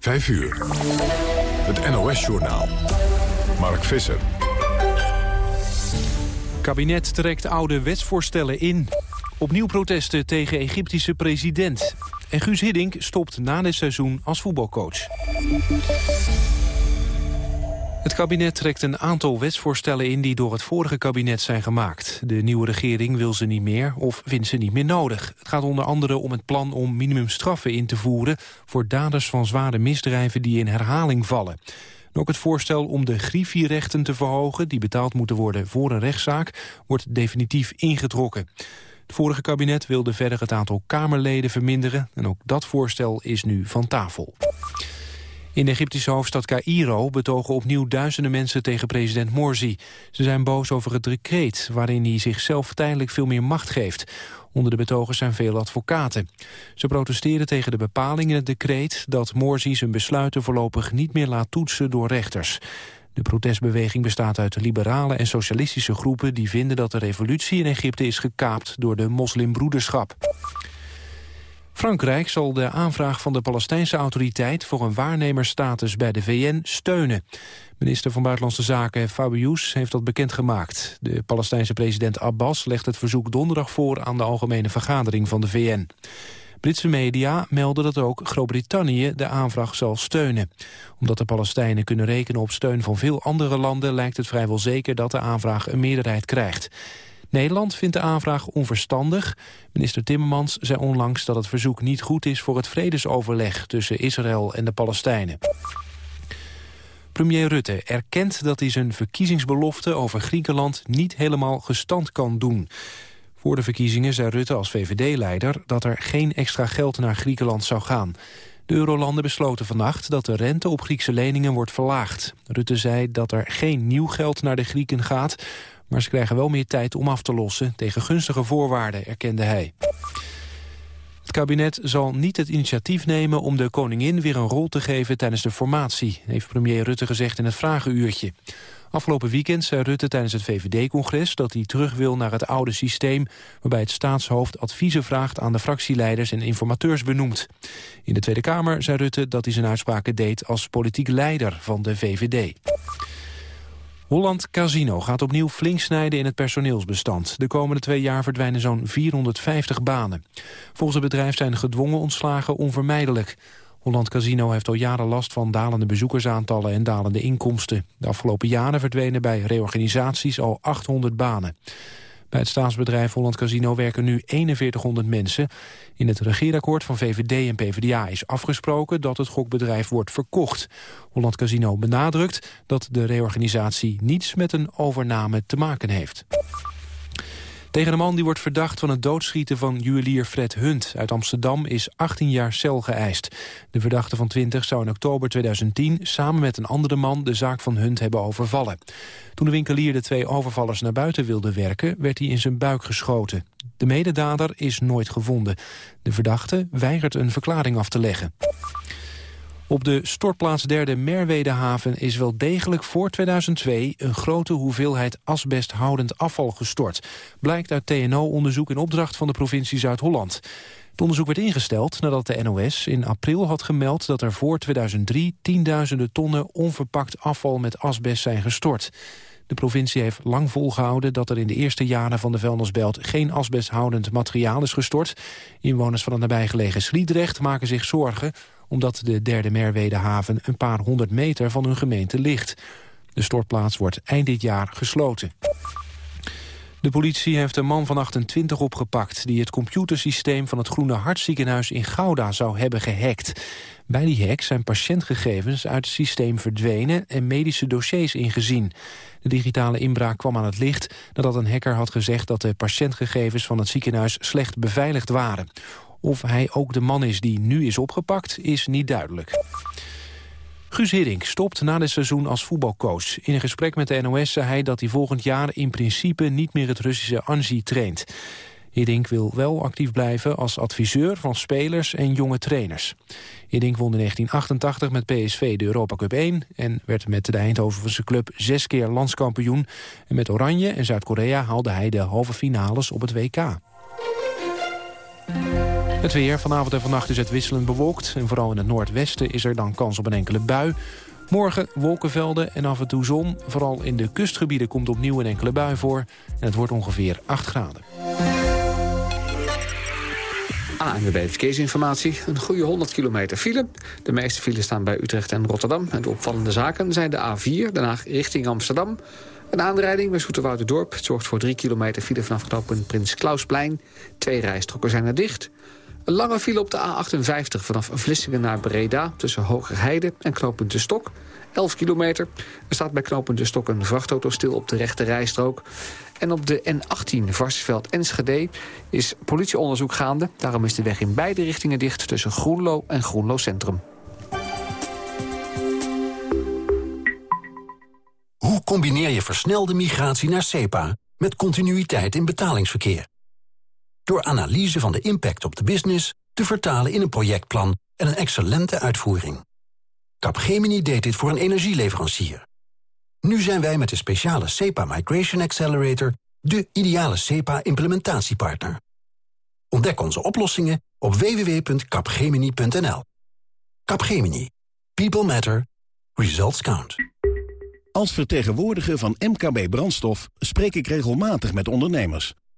5 uur. Het NOS-journaal. Mark Visser. Kabinet trekt oude wetsvoorstellen in. Opnieuw protesten tegen Egyptische president. En Guus Hiddink stopt na dit seizoen als voetbalcoach. Het kabinet trekt een aantal wetsvoorstellen in die door het vorige kabinet zijn gemaakt. De nieuwe regering wil ze niet meer of vindt ze niet meer nodig. Het gaat onder andere om het plan om minimumstraffen in te voeren... voor daders van zware misdrijven die in herhaling vallen. ook het voorstel om de griffierechten te verhogen... die betaald moeten worden voor een rechtszaak, wordt definitief ingetrokken. Het vorige kabinet wilde verder het aantal Kamerleden verminderen... en ook dat voorstel is nu van tafel. In de Egyptische hoofdstad Cairo betogen opnieuw duizenden mensen tegen president Morsi. Ze zijn boos over het decreet waarin hij zichzelf tijdelijk veel meer macht geeft. Onder de betogers zijn veel advocaten. Ze protesteren tegen de bepaling in het decreet dat Morsi zijn besluiten voorlopig niet meer laat toetsen door rechters. De protestbeweging bestaat uit liberale en socialistische groepen... die vinden dat de revolutie in Egypte is gekaapt door de moslimbroederschap. Frankrijk zal de aanvraag van de Palestijnse autoriteit... voor een waarnemersstatus bij de VN steunen. Minister van Buitenlandse Zaken Fabius heeft dat bekendgemaakt. De Palestijnse president Abbas legt het verzoek donderdag voor... aan de Algemene Vergadering van de VN. Britse media melden dat ook Groot-Brittannië de aanvraag zal steunen. Omdat de Palestijnen kunnen rekenen op steun van veel andere landen... lijkt het vrijwel zeker dat de aanvraag een meerderheid krijgt. Nederland vindt de aanvraag onverstandig. Minister Timmermans zei onlangs dat het verzoek niet goed is voor het vredesoverleg tussen Israël en de Palestijnen. Premier Rutte erkent dat hij zijn verkiezingsbelofte over Griekenland niet helemaal gestand kan doen. Voor de verkiezingen zei Rutte als VVD-leider dat er geen extra geld naar Griekenland zou gaan. De eurolanden besloten vannacht dat de rente op Griekse leningen wordt verlaagd. Rutte zei dat er geen nieuw geld naar de Grieken gaat, maar ze krijgen wel meer tijd om af te lossen tegen gunstige voorwaarden, erkende hij. Het kabinet zal niet het initiatief nemen om de koningin weer een rol te geven tijdens de formatie, heeft premier Rutte gezegd in het vragenuurtje. Afgelopen weekend zei Rutte tijdens het VVD-congres dat hij terug wil naar het oude systeem waarbij het staatshoofd adviezen vraagt aan de fractieleiders en informateurs benoemt. In de Tweede Kamer zei Rutte dat hij zijn uitspraken deed als politiek leider van de VVD. Holland Casino gaat opnieuw flink snijden in het personeelsbestand. De komende twee jaar verdwijnen zo'n 450 banen. Volgens het bedrijf zijn gedwongen ontslagen onvermijdelijk. Holland Casino heeft al jaren last van dalende bezoekersaantallen en dalende inkomsten. De afgelopen jaren verdwenen bij reorganisaties al 800 banen. Bij het staatsbedrijf Holland Casino werken nu 4100 mensen. In het regeerakkoord van VVD en PvdA is afgesproken dat het gokbedrijf wordt verkocht. Holland Casino benadrukt dat de reorganisatie niets met een overname te maken heeft. Tegen een man die wordt verdacht van het doodschieten van juwelier Fred Hunt uit Amsterdam is 18 jaar cel geëist. De verdachte van 20 zou in oktober 2010 samen met een andere man de zaak van Hunt hebben overvallen. Toen de winkelier de twee overvallers naar buiten wilde werken, werd hij in zijn buik geschoten. De mededader is nooit gevonden. De verdachte weigert een verklaring af te leggen. Op de stortplaats derde Merwedehaven is wel degelijk voor 2002 een grote hoeveelheid asbesthoudend afval gestort. Blijkt uit TNO-onderzoek in opdracht van de provincie Zuid-Holland. Het onderzoek werd ingesteld nadat de NOS in april had gemeld dat er voor 2003 tienduizenden tonnen onverpakt afval met asbest zijn gestort. De provincie heeft lang volgehouden dat er in de eerste jaren van de vuilnisbelt geen asbesthoudend materiaal is gestort. Inwoners van het nabijgelegen Sliedrecht maken zich zorgen omdat de derde Merwedehaven een paar honderd meter van hun gemeente ligt. De stortplaats wordt eind dit jaar gesloten. De politie heeft een man van 28 opgepakt... die het computersysteem van het Groene Hartziekenhuis in Gouda zou hebben gehackt. Bij die hack zijn patiëntgegevens uit het systeem verdwenen... en medische dossiers ingezien. De digitale inbraak kwam aan het licht nadat een hacker had gezegd... dat de patiëntgegevens van het ziekenhuis slecht beveiligd waren. Of hij ook de man is die nu is opgepakt, is niet duidelijk. Guus Hiddink stopt na dit seizoen als voetbalcoach. In een gesprek met de NOS zei hij dat hij volgend jaar in principe niet meer het Russische Anji traint. Hiddink wil wel actief blijven als adviseur van spelers en jonge trainers. Hiddink won in 1988 met PSV de Europa Cup 1... en werd met de Eindhovense club zes keer landskampioen. En met Oranje en Zuid-Korea haalde hij de halve finales op het WK. Het weer. Vanavond en vannacht is het wisselend bewolkt. En vooral in het noordwesten is er dan kans op een enkele bui. Morgen wolkenvelden en af en toe zon. Vooral in de kustgebieden komt opnieuw een enkele bui voor. En het wordt ongeveer 8 graden. ANWB Verkeersinformatie. Een goede 100 kilometer file. De meeste files staan bij Utrecht en Rotterdam. En de opvallende zaken zijn de A4, daarna richting Amsterdam. Een aanrijding bij Dorp. Het zorgt voor 3 kilometer file vanaf knooppunt Prins Klausplein. Twee rijstroken zijn er dicht. Een lange file op de A58 vanaf Vlissingen naar Breda... tussen Hogerheide en knooppunt De Stok. 11 kilometer. Er staat bij knooppunt De Stok een vrachtauto stil op de rechte rijstrook. En op de N18 Varsveld-Enschede is politieonderzoek gaande. Daarom is de weg in beide richtingen dicht tussen Groenlo en Groenlo Centrum. Hoe combineer je versnelde migratie naar SEPA met continuïteit in betalingsverkeer? Door analyse van de impact op de business te vertalen in een projectplan en een excellente uitvoering. Capgemini deed dit voor een energieleverancier. Nu zijn wij met de speciale SEPA Migration Accelerator... de ideale SEPA-implementatiepartner. Ontdek onze oplossingen op www.capgemini.nl. Capgemini. People matter. Results count. Als vertegenwoordiger van MKB Brandstof spreek ik regelmatig met ondernemers.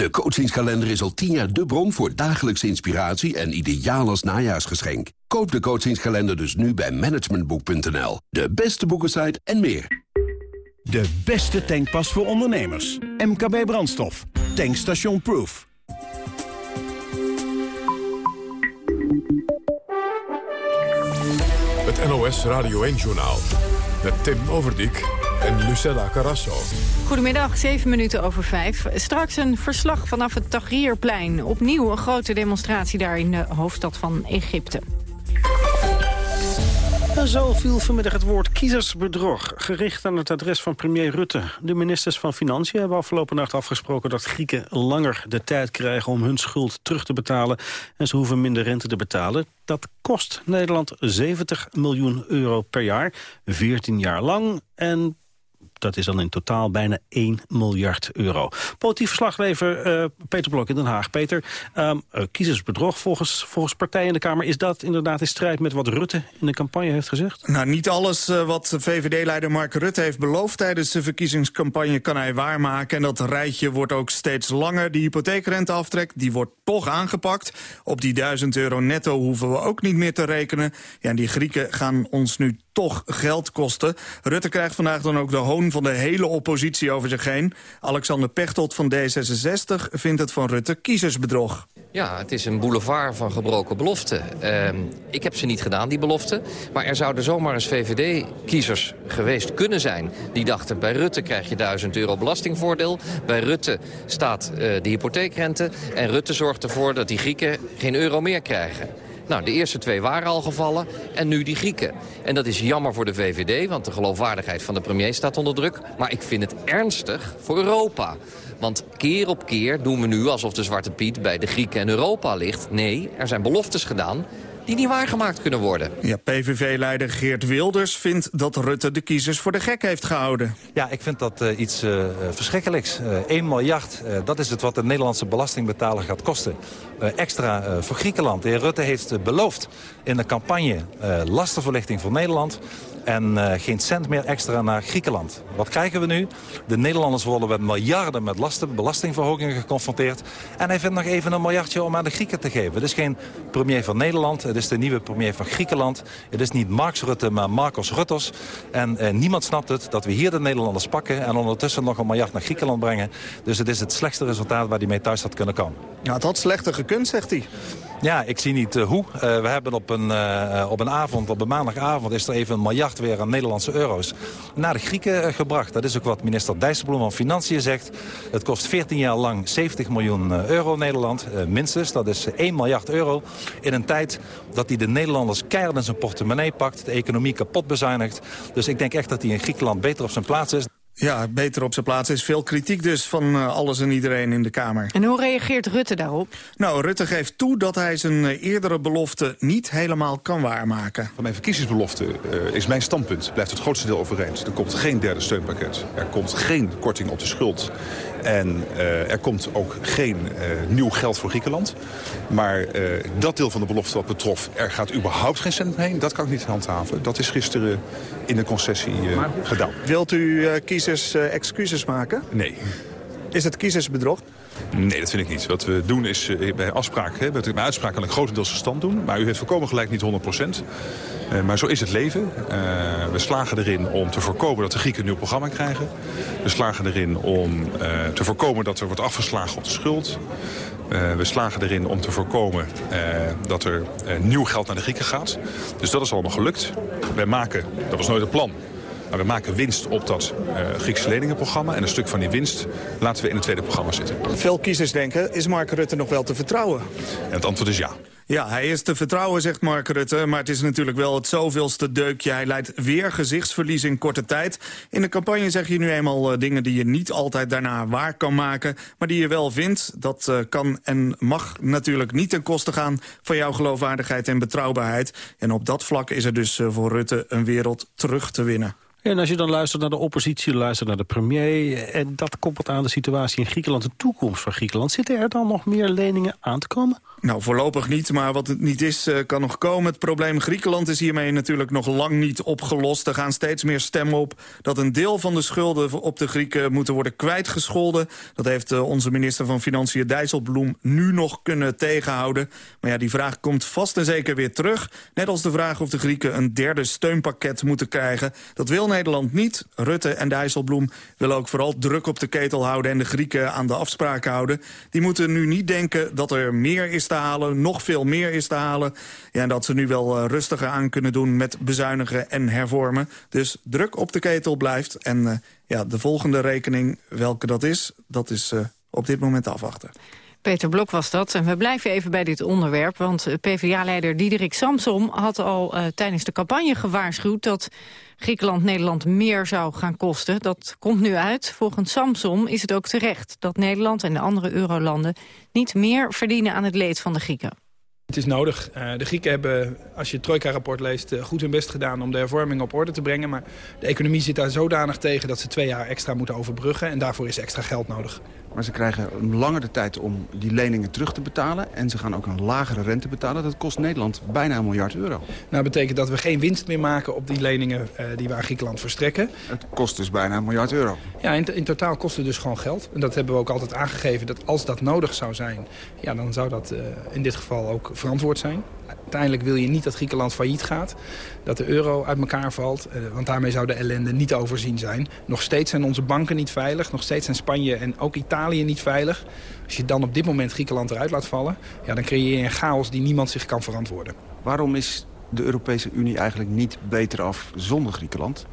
De coachingskalender is al tien jaar de bron voor dagelijkse inspiratie... en ideaal als najaarsgeschenk. Koop de coachingskalender dus nu bij managementboek.nl. De beste boekensite en meer. De beste tankpas voor ondernemers. MKB Brandstof. Tankstation Proof. Het NOS Radio 1-journaal. Met Tim Overdijk en Lucella Carrasso. Goedemiddag, 7 minuten over 5. Straks een verslag vanaf het Tahrirplein. Opnieuw een grote demonstratie daar in de hoofdstad van Egypte. Zo viel vanmiddag het woord kiezersbedrog, gericht aan het adres van premier Rutte. De ministers van Financiën hebben afgelopen nacht afgesproken dat Grieken langer de tijd krijgen om hun schuld terug te betalen en ze hoeven minder rente te betalen. Dat kost Nederland 70 miljoen euro per jaar, 14 jaar lang. En dat is dan in totaal bijna 1 miljard euro. Politiek verslaglever uh, Peter Blok in Den Haag. Peter, um, kiezersbedrog volgens, volgens partijen in de Kamer... is dat inderdaad in strijd met wat Rutte in de campagne heeft gezegd? Nou, niet alles uh, wat VVD-leider Mark Rutte heeft beloofd... tijdens de verkiezingscampagne kan hij waarmaken. En dat rijtje wordt ook steeds langer. De hypotheekrenteaftrek die wordt toch aangepakt. Op die 1000 euro netto hoeven we ook niet meer te rekenen. Ja, die Grieken gaan ons nu toch geld kosten. Rutte krijgt vandaag dan ook de hoon van de hele oppositie over zich heen. Alexander Pechtold van D66 vindt het van Rutte kiezersbedrog. Ja, het is een boulevard van gebroken beloften. Uh, ik heb ze niet gedaan, die beloften. Maar er zouden zomaar eens VVD-kiezers geweest kunnen zijn... die dachten, bij Rutte krijg je 1000 euro belastingvoordeel. Bij Rutte staat uh, de hypotheekrente. En Rutte zorgt ervoor dat die Grieken geen euro meer krijgen. Nou, de eerste twee waren al gevallen en nu die Grieken. En dat is jammer voor de VVD, want de geloofwaardigheid van de premier staat onder druk. Maar ik vind het ernstig voor Europa. Want keer op keer doen we nu alsof de Zwarte Piet bij de Grieken en Europa ligt. Nee, er zijn beloftes gedaan die niet waargemaakt kunnen worden. Ja, PVV-leider Geert Wilders vindt dat Rutte de kiezers voor de gek heeft gehouden. Ja, ik vind dat uh, iets uh, verschrikkelijks. Uh, 1 miljard, dat is het wat de Nederlandse belastingbetaler gaat kosten. extra voor Griekenland. De heer Rutte heeft beloofd in de campagne lastenverlichting voor Nederland en uh, geen cent meer extra naar Griekenland. Wat krijgen we nu? De Nederlanders worden met miljarden met lasten, belastingverhogingen geconfronteerd. En hij vindt nog even een miljardje om aan de Grieken te geven. Het is geen premier van Nederland, het is de nieuwe premier van Griekenland. Het is niet Marx Rutte, maar Marcos Rutters. En uh, niemand snapt het dat we hier de Nederlanders pakken... en ondertussen nog een miljard naar Griekenland brengen. Dus het is het slechtste resultaat waar hij mee thuis had kunnen komen. Ja, het had slechter gekund, zegt hij. Ja, ik zie niet hoe. we hebben op een, op een avond, op een maandagavond... is er even een miljard weer aan Nederlandse euro's naar de Grieken gebracht. Dat is ook wat minister Dijsselbloem van Financiën zegt. Het kost 14 jaar lang 70 miljoen euro Nederland, minstens. Dat is 1 miljard euro in een tijd dat hij de Nederlanders keihard in zijn portemonnee pakt... de economie kapot bezuinigt. Dus ik denk echt dat hij in Griekenland beter op zijn plaats is. Ja, beter op zijn plaats is veel kritiek dus van uh, alles en iedereen in de Kamer. En hoe reageert Rutte daarop? Nou, Rutte geeft toe dat hij zijn uh, eerdere belofte niet helemaal kan waarmaken. Van mijn verkiezingsbelofte uh, is mijn standpunt, blijft het grootste deel overeind. Er komt geen derde steunpakket. Er komt geen korting op de schuld. En uh, er komt ook geen uh, nieuw geld voor Griekenland. Maar uh, dat deel van de belofte wat betrof... er gaat überhaupt geen cent heen, dat kan ik niet handhaven. Dat is gisteren in de concessie gedaan. Wilt u kiezers excuses maken? Nee. Is het kiezersbedrog? Nee, dat vind ik niet. Wat we doen is uh, bij afspraak, hè, bij uitspraak kan ik grotendeels stand doen. Maar u heeft voorkomen gelijk niet 100 procent. Uh, maar zo is het leven. Uh, we slagen erin om te voorkomen dat de Grieken een nieuw programma krijgen. We slagen erin om te voorkomen dat er wordt afgeslagen op de schuld. we slagen erin om te voorkomen dat er nieuw geld naar de Grieken gaat. Dus dat is allemaal gelukt. Wij maken, dat was nooit het plan, maar we maken winst op dat uh, Griekse leningenprogramma. En een stuk van die winst laten we in het tweede programma zitten. Veel kiezers denken, is Mark Rutte nog wel te vertrouwen? En het antwoord is ja. Ja, hij is te vertrouwen, zegt Mark Rutte. Maar het is natuurlijk wel het zoveelste deukje. Hij leidt weer gezichtsverlies in korte tijd. In de campagne zeg je nu eenmaal uh, dingen die je niet altijd daarna waar kan maken. Maar die je wel vindt. Dat uh, kan en mag natuurlijk niet ten koste gaan van jouw geloofwaardigheid en betrouwbaarheid. En op dat vlak is er dus uh, voor Rutte een wereld terug te winnen. En als je dan luistert naar de oppositie, luistert naar de premier... en dat koppelt aan de situatie in Griekenland, de toekomst van Griekenland... zitten er dan nog meer leningen aan te komen? Nou, voorlopig niet, maar wat het niet is, uh, kan nog komen. Het probleem Griekenland is hiermee natuurlijk nog lang niet opgelost. Er gaan steeds meer stemmen op dat een deel van de schulden op de Grieken moeten worden kwijtgescholden. Dat heeft uh, onze minister van Financiën Dijsselbloem nu nog kunnen tegenhouden. Maar ja, die vraag komt vast en zeker weer terug. Net als de vraag of de Grieken een derde steunpakket moeten krijgen. Dat wil Nederland niet. Rutte en Dijsselbloem willen ook vooral druk op de ketel houden... en de Grieken aan de afspraken houden. Die moeten nu niet denken dat er meer is te halen, nog veel meer is te halen. Ja, en dat ze nu wel uh, rustiger aan kunnen doen met bezuinigen en hervormen. Dus druk op de ketel blijft. En uh, ja, de volgende rekening, welke dat is, dat is uh, op dit moment afwachten. Peter Blok was dat. En we blijven even bij dit onderwerp. Want PvdA-leider Diederik Samsom had al uh, tijdens de campagne gewaarschuwd... dat Griekenland Nederland meer zou gaan kosten. Dat komt nu uit. Volgens Samsom is het ook terecht dat Nederland en de andere eurolanden... niet meer verdienen aan het leed van de Grieken. Het is nodig. Uh, de Grieken hebben, als je het Trojka-rapport leest, uh, goed hun best gedaan om de hervorming op orde te brengen. Maar de economie zit daar zodanig tegen dat ze twee jaar extra moeten overbruggen. En daarvoor is extra geld nodig. Maar ze krijgen langer de tijd om die leningen terug te betalen. En ze gaan ook een lagere rente betalen. Dat kost Nederland bijna een miljard euro. Nou, dat betekent dat we geen winst meer maken op die leningen uh, die we aan Griekenland verstrekken. Het kost dus bijna een miljard euro. Ja, in, in, totaal kost het dus gewoon geld. En dat hebben we ook altijd aangegeven dat als dat nodig zou zijn... ja, dan zou dat uh, in dit geval ook verantwoord zijn. Uiteindelijk wil je niet dat Griekenland failliet gaat. Dat de euro uit elkaar valt. Uh, want daarmee zou de ellende niet overzien zijn. Nog steeds zijn onze banken niet veilig. Nog steeds zijn Spanje en ook Italië niet veilig. Als je dan op dit moment Griekenland eruit laat vallen... Ja, dan creëer je een chaos die niemand zich kan verantwoorden. Waarom is de Europese Unie eigenlijk niet beter af zonder Griekenland?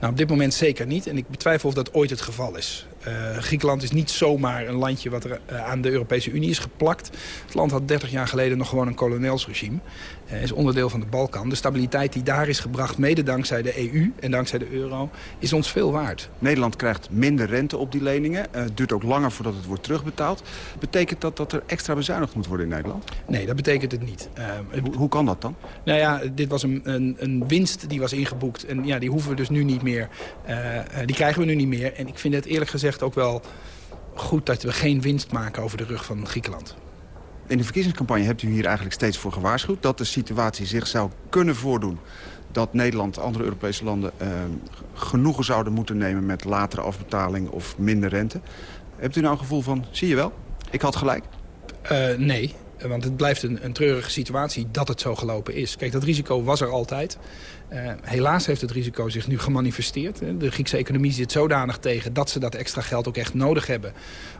Nou, op dit moment zeker niet. En ik betwijfel of dat ooit het geval is. Uh, Griekenland is niet zomaar een landje wat er uh, aan de Europese Unie is geplakt. Het land had 30 jaar geleden nog gewoon een kolonelsregime. Uh, is onderdeel van de Balkan. De stabiliteit die daar is gebracht, mede dankzij de EU en dankzij de euro, is ons veel waard. Nederland krijgt minder rente op die leningen. Het duurt ook langer voordat het wordt terugbetaald. Betekent dat dat er extra bezuinigd moet worden in Nederland? Nee, dat betekent het niet. hoe, hoe, kan dat dan? Nou ja, dit was een, een, een, winst die was ingeboekt. En ja, die hoeven we dus nu niet meer. die krijgen we nu niet meer. En ik vind het eerlijk gezegd ook wel goed dat we geen winst maken over de rug van Griekenland. In de verkiezingscampagne hebt u hier eigenlijk steeds voor gewaarschuwd... dat de situatie zich zou kunnen voordoen dat Nederland, andere Europese landen... Uh, genoegen zouden moeten nemen met latere afbetaling of minder rente. Hebt u nou een gevoel van, zie je wel, ik had gelijk? Uh, nee, Want het blijft een, een treurige situatie dat het zo gelopen is. Kijk, dat risico was er altijd. Uh, helaas heeft het risico zich nu gemanifesteerd. De Griekse economie zit zodanig tegen dat ze dat extra geld ook echt nodig hebben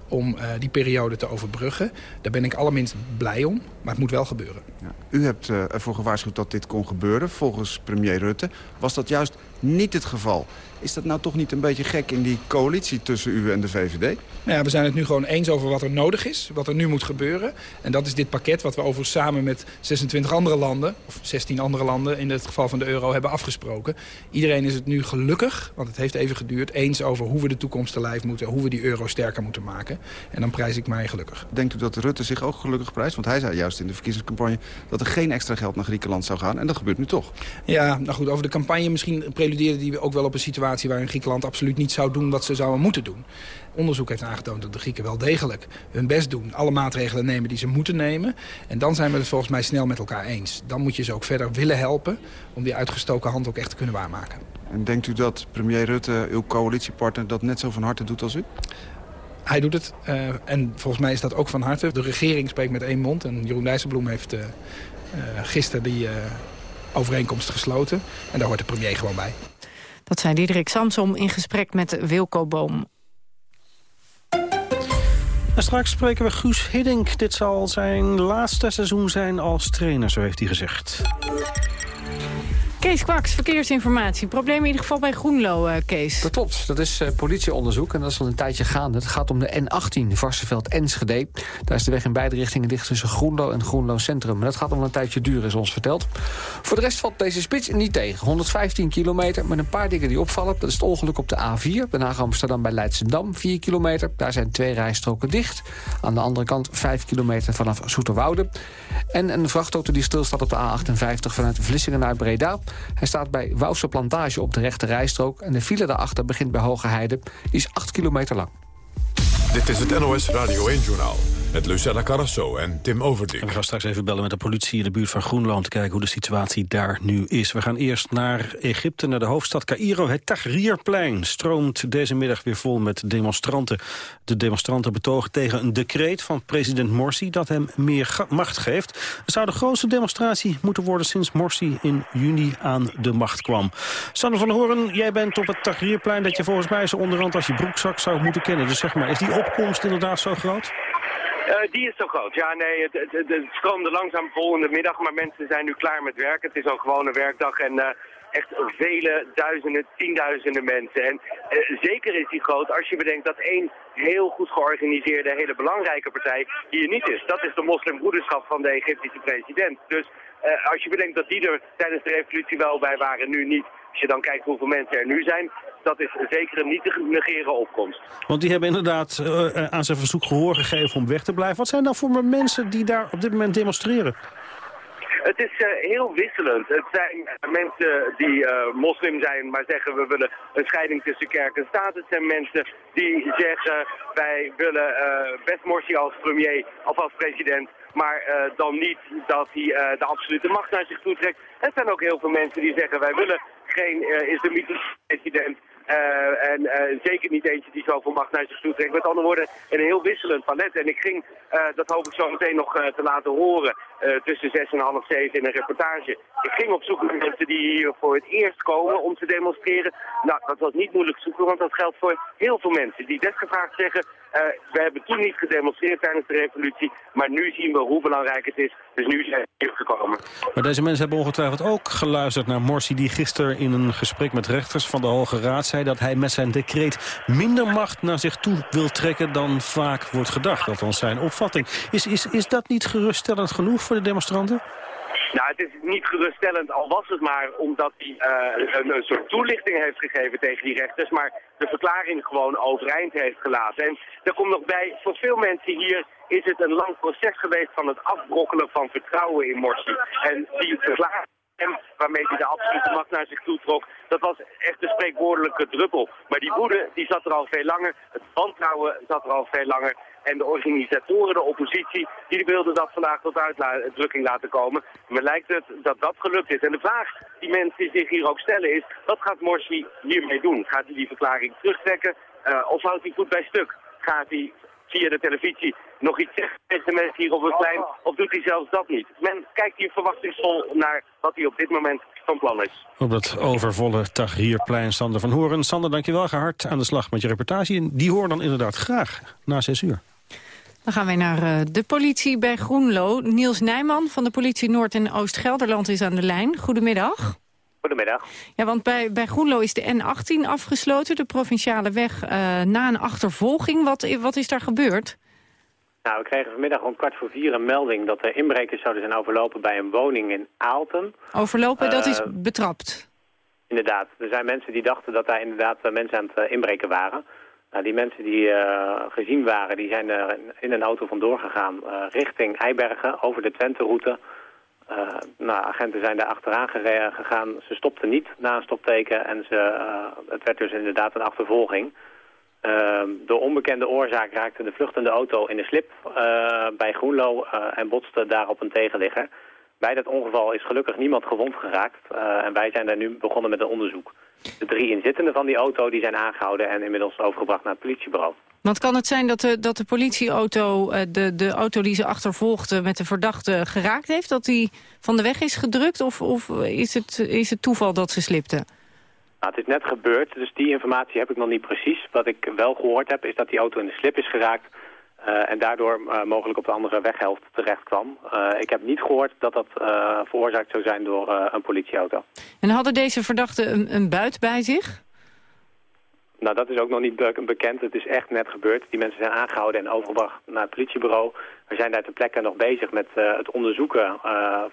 om uh, die periode te overbruggen. Daar ben ik allerminst blij om, maar het moet wel gebeuren. U hebt uh, ervoor gewaarschuwd dat dit kon gebeuren, volgens premier Rutte. Was dat juist niet het geval? Is dat nou toch niet een beetje gek in die coalitie tussen u en de VVD? Nou ja, we zijn het nu gewoon eens over wat er nodig is, wat er nu moet gebeuren. En dat is dit pakket wat we over samen met 26 andere landen... of 16 andere landen in het geval van de euro hebben afgesproken. Iedereen is het nu gelukkig, want het heeft even geduurd... eens over hoe we de toekomst te lijf moeten... hoe we die euro sterker moeten maken. En dan prijs ik mij gelukkig. Denkt u dat Rutte zich ook gelukkig prijst? Want hij zei juist in de verkiezingscampagne... dat er geen extra geld naar Griekenland zou gaan. En dat gebeurt nu toch. Ja, nou goed, over de campagne misschien preludeerde die ook wel op een situatie... waarin Griekenland absoluut niet zou doen wat ze zouden moeten doen. Onderzoek heeft aangetoond dat de Grieken wel degelijk hun best doen. Alle maatregelen nemen die ze moeten nemen. En dan zijn we het volgens mij snel met elkaar eens. Dan moet je ze ook verder willen helpen om die uitgestoken hand ook echt te kunnen waarmaken. En denkt u dat premier Rutte, uw coalitiepartner, dat net zo van harte doet als u? Hij doet het. Uh, en volgens mij is dat ook van harte. De regering spreekt met één mond. En Jeroen Dijsselbloem heeft uh, uh, gisteren die overeenkomst gesloten. En daar hoort de premier gewoon bij. Dat zei Diederik Samsom in gesprek met Wilco Boom. En straks spreken we Guus Hiddink. Dit zal zijn laatste seizoen zijn als trainer, zo heeft hij gezegd. Kees Kwaks, verkeersinformatie. Probleem in ieder geval bij Groenlo, uh, Kees. Dat klopt. Dat is uh, politieonderzoek en dat is al een tijdje gaande. Het gaat om de N18, Varsenveld-Enschede. Daar is de weg in beide richtingen dicht tussen Groenlo en Groenlo Centrum. En dat gaat om een tijdje duren, is ons verteld. Voor de rest valt deze spits niet tegen. 115 kilometer met een paar dingen die opvallen. Dat is het ongeluk op de A4, Den Haag-Amsterdam bij Leidsendam. 4 kilometer, daar zijn twee rijstroken dicht. Aan de andere kant 5 kilometer vanaf Zoeterwoude. En een vrachtauto die stilstaat op de A58 vanuit Vlissingen naar Breda. Hij staat bij Wouwse Plantage op de rechte rijstrook... en de file daarachter begint bij Hoge Heide. Is 8 kilometer lang. Dit is het NOS Radio 1-journaal met Lucella Carrasso en Tim Overdik. we gaan straks even bellen met de politie in de buurt van Groenland... kijken hoe de situatie daar nu is. We gaan eerst naar Egypte, naar de hoofdstad Cairo. Het Tahrirplein stroomt deze middag weer vol met demonstranten. De demonstranten betogen tegen een decreet van president Morsi... dat hem meer macht geeft. Het zou de grootste demonstratie moeten worden... sinds Morsi in juni aan de macht kwam. Sanne van Horen, jij bent op het Tahrirplein... dat je volgens mij zo onderhand als je broekzak zou moeten kennen. Dus zeg maar, is die opkomst inderdaad zo groot? Uh, die is zo groot. Ja, nee, het, het, het, stroomde langzaam vol in de middag, maar mensen zijn nu klaar met werk. Het is al gewoon een werkdag en uh, echt vele duizenden, tienduizenden mensen. En uh, zeker is die groot als je bedenkt dat één heel goed georganiseerde, hele belangrijke partij hier niet is. Dat is de moslimbroederschap van de Egyptische president. Dus als je bedenkt dat die er tijdens de revolutie wel bij waren, nu niet. Als je dan kijkt hoeveel mensen er nu zijn, dat is zeker een niet te negeren opkomst. Want die hebben inderdaad uh, aan zijn verzoek gehoor gegeven om weg te blijven. Wat zijn dan voor mensen die daar op dit moment demonstreren? Het is uh, heel wisselend. Het zijn mensen die uh, moslim zijn, maar zeggen we willen een scheiding tussen kerk en staat. Het zijn mensen die zeggen wij willen best Morsi als premier of als president. Maar dan niet dat hij de absolute macht naar zich toe trekt. Het zijn ook heel veel mensen die zeggen wij willen geen islamitische president. Uh, en uh, zeker niet eentje die zoveel macht naar zich toe trekt. Met andere woorden, een heel wisselend palet. En ik ging, uh, dat hoop ik zo meteen nog te laten horen, tussen zes en half zeven in een reportage. Ik ging op zoek naar mensen die hier voor het eerst komen om te demonstreren. Nou, dat was niet moeilijk zoeken, want dat geldt voor heel veel mensen die desgevraagd zeggen... we hebben toen niet gedemonstreerd tijdens de revolutie, maar nu zien we hoe belangrijk het is. Dus nu zijn we hier gekomen. Maar deze mensen hebben ongetwijfeld ook geluisterd naar Morsi... die gisteren in een gesprek met rechters van de Hoge Raad zei dat hij met zijn decreet minder macht naar zich toe wil trekken dan vaak wordt gedacht. Althans zijn opvatting. Is, is, is dat niet geruststellend genoeg voor de demonstranten? Nou, het is niet geruststellend, al was het maar omdat hij uh, een, soort toelichting heeft gegeven tegen die rechters, maar de verklaring gewoon overeind heeft gelaten. En er komt nog bij, voor veel mensen hier is het een lang proces geweest van het afbrokkelen van vertrouwen in Morsi. En die verklaring waarmee hij de absolute macht naar zich toe trok, dat was echt een spreekwoordelijke druppel. Maar die woede die zat er al veel langer, het wantrouwen zat er al veel langer. En de organisatoren, de oppositie, die wilden dat vandaag tot uitdrukking laten komen. Maar lijkt het dat dat gelukt is. En de vraag die mensen zich hier ook stellen is, wat gaat Morsi hiermee doen? Gaat hij die verklaring terugtrekken uh, of houdt hij voet bij stuk? Gaat hij via de televisie nog iets zegt tegen de mensen hier op het plein, of doet hij zelfs dat niet? Men kijkt hier verwachtingsvol naar wat hij op dit moment van plan is. Op dat overvolle Tahrirplein, Sander van Horen. Sander, dankjewel, gehard aan de slag met je reportage. En die hoor dan inderdaad graag na zes uur. Dan gaan wij naar uh, de politie bij Groenlo. Niels Nijman van de politie Noord- en Oost-Gelderland is aan de lijn. Goedemiddag. Goedemiddag. Ja, want bij, bij Groenlo is de N18 afgesloten, de provinciale weg, uh, na een achtervolging. Wat, wat is daar gebeurd? Nou, we kregen vanmiddag rond kwart voor vier een melding dat er inbrekers zouden zijn overlopen bij een woning in Aalten. Overlopen, uh, dat is Eh, betrapt? Inderdaad. Er zijn mensen die dachten dat daar inderdaad uh, mensen aan het inbreken waren. Nou, die mensen die uh, gezien waren, die zijn er in een auto vandoor gegaan richting Eibergen over de Twente-route. Nou, agenten zijn daar achteraan gegaan. Ze stopten niet na een stopteken en ze, het werd dus inderdaad een achtervolging. Uh, door onbekende oorzaak raakte de vluchtende auto in de slip bij Groenlo en botste daar op een tegenligger. Bij dat ongeval is gelukkig niemand gewond geraakt en wij zijn daar nu begonnen met een onderzoek. De drie inzittenden van die auto die zijn aangehouden en inmiddels overgebracht naar het politiebureau. Want kan het zijn dat de, dat de politieauto, de, de auto die ze achtervolgde met de verdachte geraakt heeft? Dat die van de weg is gedrukt of, of is, het, is het toeval dat ze slipte? Nou, het is net gebeurd, dus die informatie heb ik nog niet precies. Wat ik wel gehoord heb is dat die auto in de slip is geraakt... Uh, en daardoor uh, mogelijk op de andere weghelft terecht kwam. Uh, ik heb niet gehoord dat dat veroorzaakt zou zijn door een politieauto. En hadden deze verdachten een, een buit bij zich? Nou, dat is ook nog niet be bekend. Het is echt net gebeurd. Die mensen zijn aangehouden en overgebracht naar het politiebureau. We zijn daar ter plekke nog bezig met het onderzoeken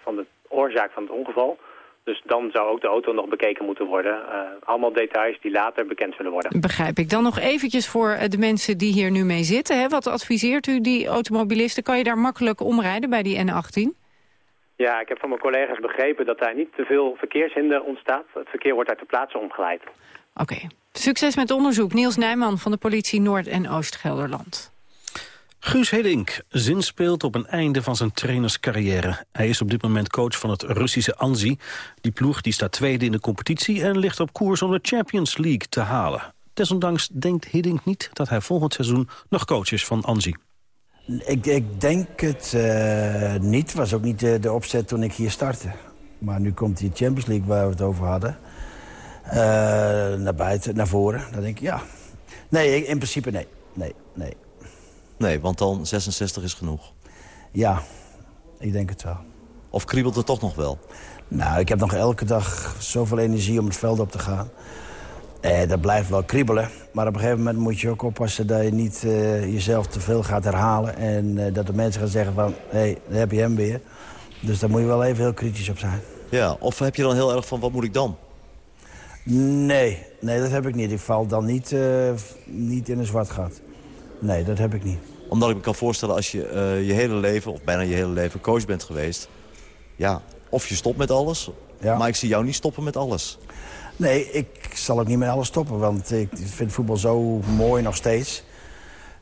van de oorzaak van het ongeval. Dus dan zou ook de auto nog bekeken moeten worden. Uh, allemaal details die later bekend zullen worden. Begrijp ik. Dan nog eventjes voor de mensen die hier nu mee zitten. Hè? Wat adviseert u die automobilisten? Kan je daar makkelijk omrijden bij die N18? Ja, ik heb van mijn collega's begrepen dat daar niet te veel verkeershinder ontstaat. Het verkeer wordt uit de plaatsen omgeleid. Oké. Okay. Succes met onderzoek. Niels Nijman van de politie Noord- en Oost-Gelderland. Guus Hiddink zinspeelt op een einde van zijn trainerscarrière. Hij is op dit moment coach van het Russische Anzi. Die ploeg die staat tweede in de competitie... en ligt op koers om de Champions League te halen. Desondanks denkt Hiddink niet dat hij volgend seizoen nog coach is van Anzi. Ik, ik denk het uh, niet. was ook niet de, opzet toen ik hier startte. Maar nu komt die Champions League waar we het over hadden... Uh, naar buiten, naar voren. Dan denk ik, ja. Nee, in principe nee. Nee, nee. Nee, want dan 66 is genoeg. Ja, ik denk het wel. Of kriebelt het toch nog wel? Nou, ik heb nog elke dag zoveel energie om het veld op te gaan. Eh, dat blijft wel kriebelen. Maar op een gegeven moment moet je ook oppassen dat je niet uh, jezelf te veel gaat herhalen. En uh, dat de mensen gaan zeggen van, hé, hey, daar heb je hem weer. Dus daar moet je wel even heel kritisch op zijn. Ja, of heb je dan heel erg van, wat moet ik dan? Nee, nee, dat heb ik niet. Ik val dan niet, uh, niet in een zwart gat. Nee, dat heb ik niet. Omdat ik me kan voorstellen als je uh, je hele leven, of bijna je hele leven, coach bent geweest. Ja, of je stopt met alles, ja. maar ik zie jou niet stoppen met alles. Nee, ik zal ook niet met alles stoppen, want ik vind voetbal zo mooi nog steeds.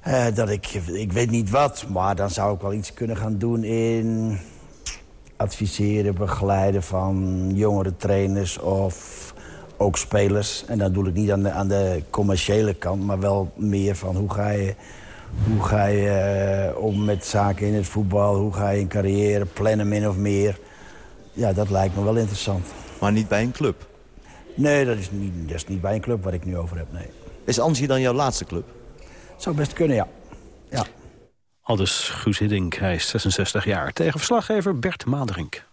Uh, dat ik, ik weet niet wat, maar dan zou ik wel iets kunnen gaan doen in adviseren, begeleiden van jongere trainers of ook spelers. En dan doe ik niet aan de, aan de commerciële kant, maar wel meer van hoe ga je, hoe ga je uh, om met zaken in het voetbal, hoe ga je een carrière plannen min of meer. Ja, dat lijkt me wel interessant. Maar niet bij een club? Nee, dat is niet, dat is niet bij een club waar ik nu over heb, nee. Is Angie dan jouw laatste club? Zou best kunnen, ja. ja. Aldus Guus Hiddink, hij is 66 jaar. Tegen verslaggever Bert Maderink.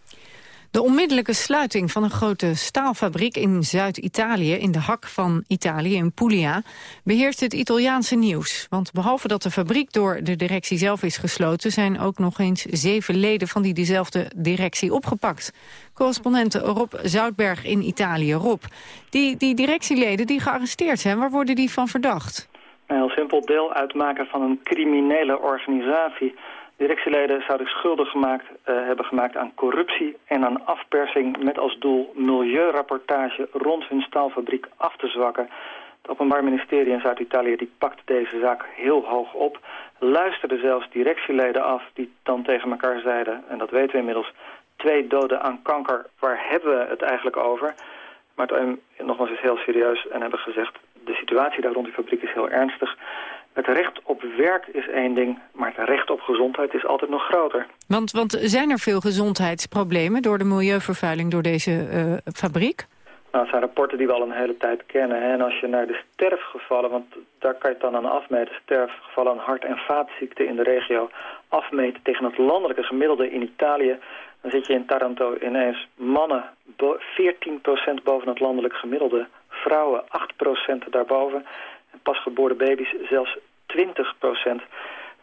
De onmiddellijke sluiting van een grote staalfabriek in Zuid-Italië... in de hak van Italië, in Puglia, beheerst het Italiaanse nieuws. Want behalve dat de fabriek door de directie zelf is gesloten... zijn ook nog eens zeven leden van die dezelfde directie opgepakt. Correspondent Rob Zoutberg in Italië. Rob, die, die directieleden die gearresteerd zijn, waar worden die van verdacht? Heel simpel, deel uitmaken van een criminele organisatie... Directieleden zouden schuldig gemaakt, uh, hebben gemaakt aan corruptie en aan afpersing... met als doel milieurapportage rond hun staalfabriek af te zwakken. Het Openbaar Ministerie in Zuid-Italië pakt deze zaak heel hoog op. Luisterde zelfs directieleden af die dan tegen elkaar zeiden... en dat weten we inmiddels, twee doden aan kanker, waar hebben we het eigenlijk over? Maar het OM nogmaals is heel serieus en hebben gezegd... de situatie daar rond die fabriek is heel ernstig... Het recht op werk is één ding, maar het recht op gezondheid is altijd nog groter. Want, want zijn er veel gezondheidsproblemen door de milieuvervuiling door deze uh, fabriek? Nou, het zijn rapporten die we al een hele tijd kennen. Hè? En als je naar de sterfgevallen, want daar kan je het dan aan afmeten... sterfgevallen aan hart- en vaatziekten in de regio afmeten tegen het landelijke gemiddelde in Italië... dan zit je in Taranto ineens mannen 14% boven het landelijk gemiddelde... vrouwen 8% daarboven en pasgeboren baby's zelfs 20%.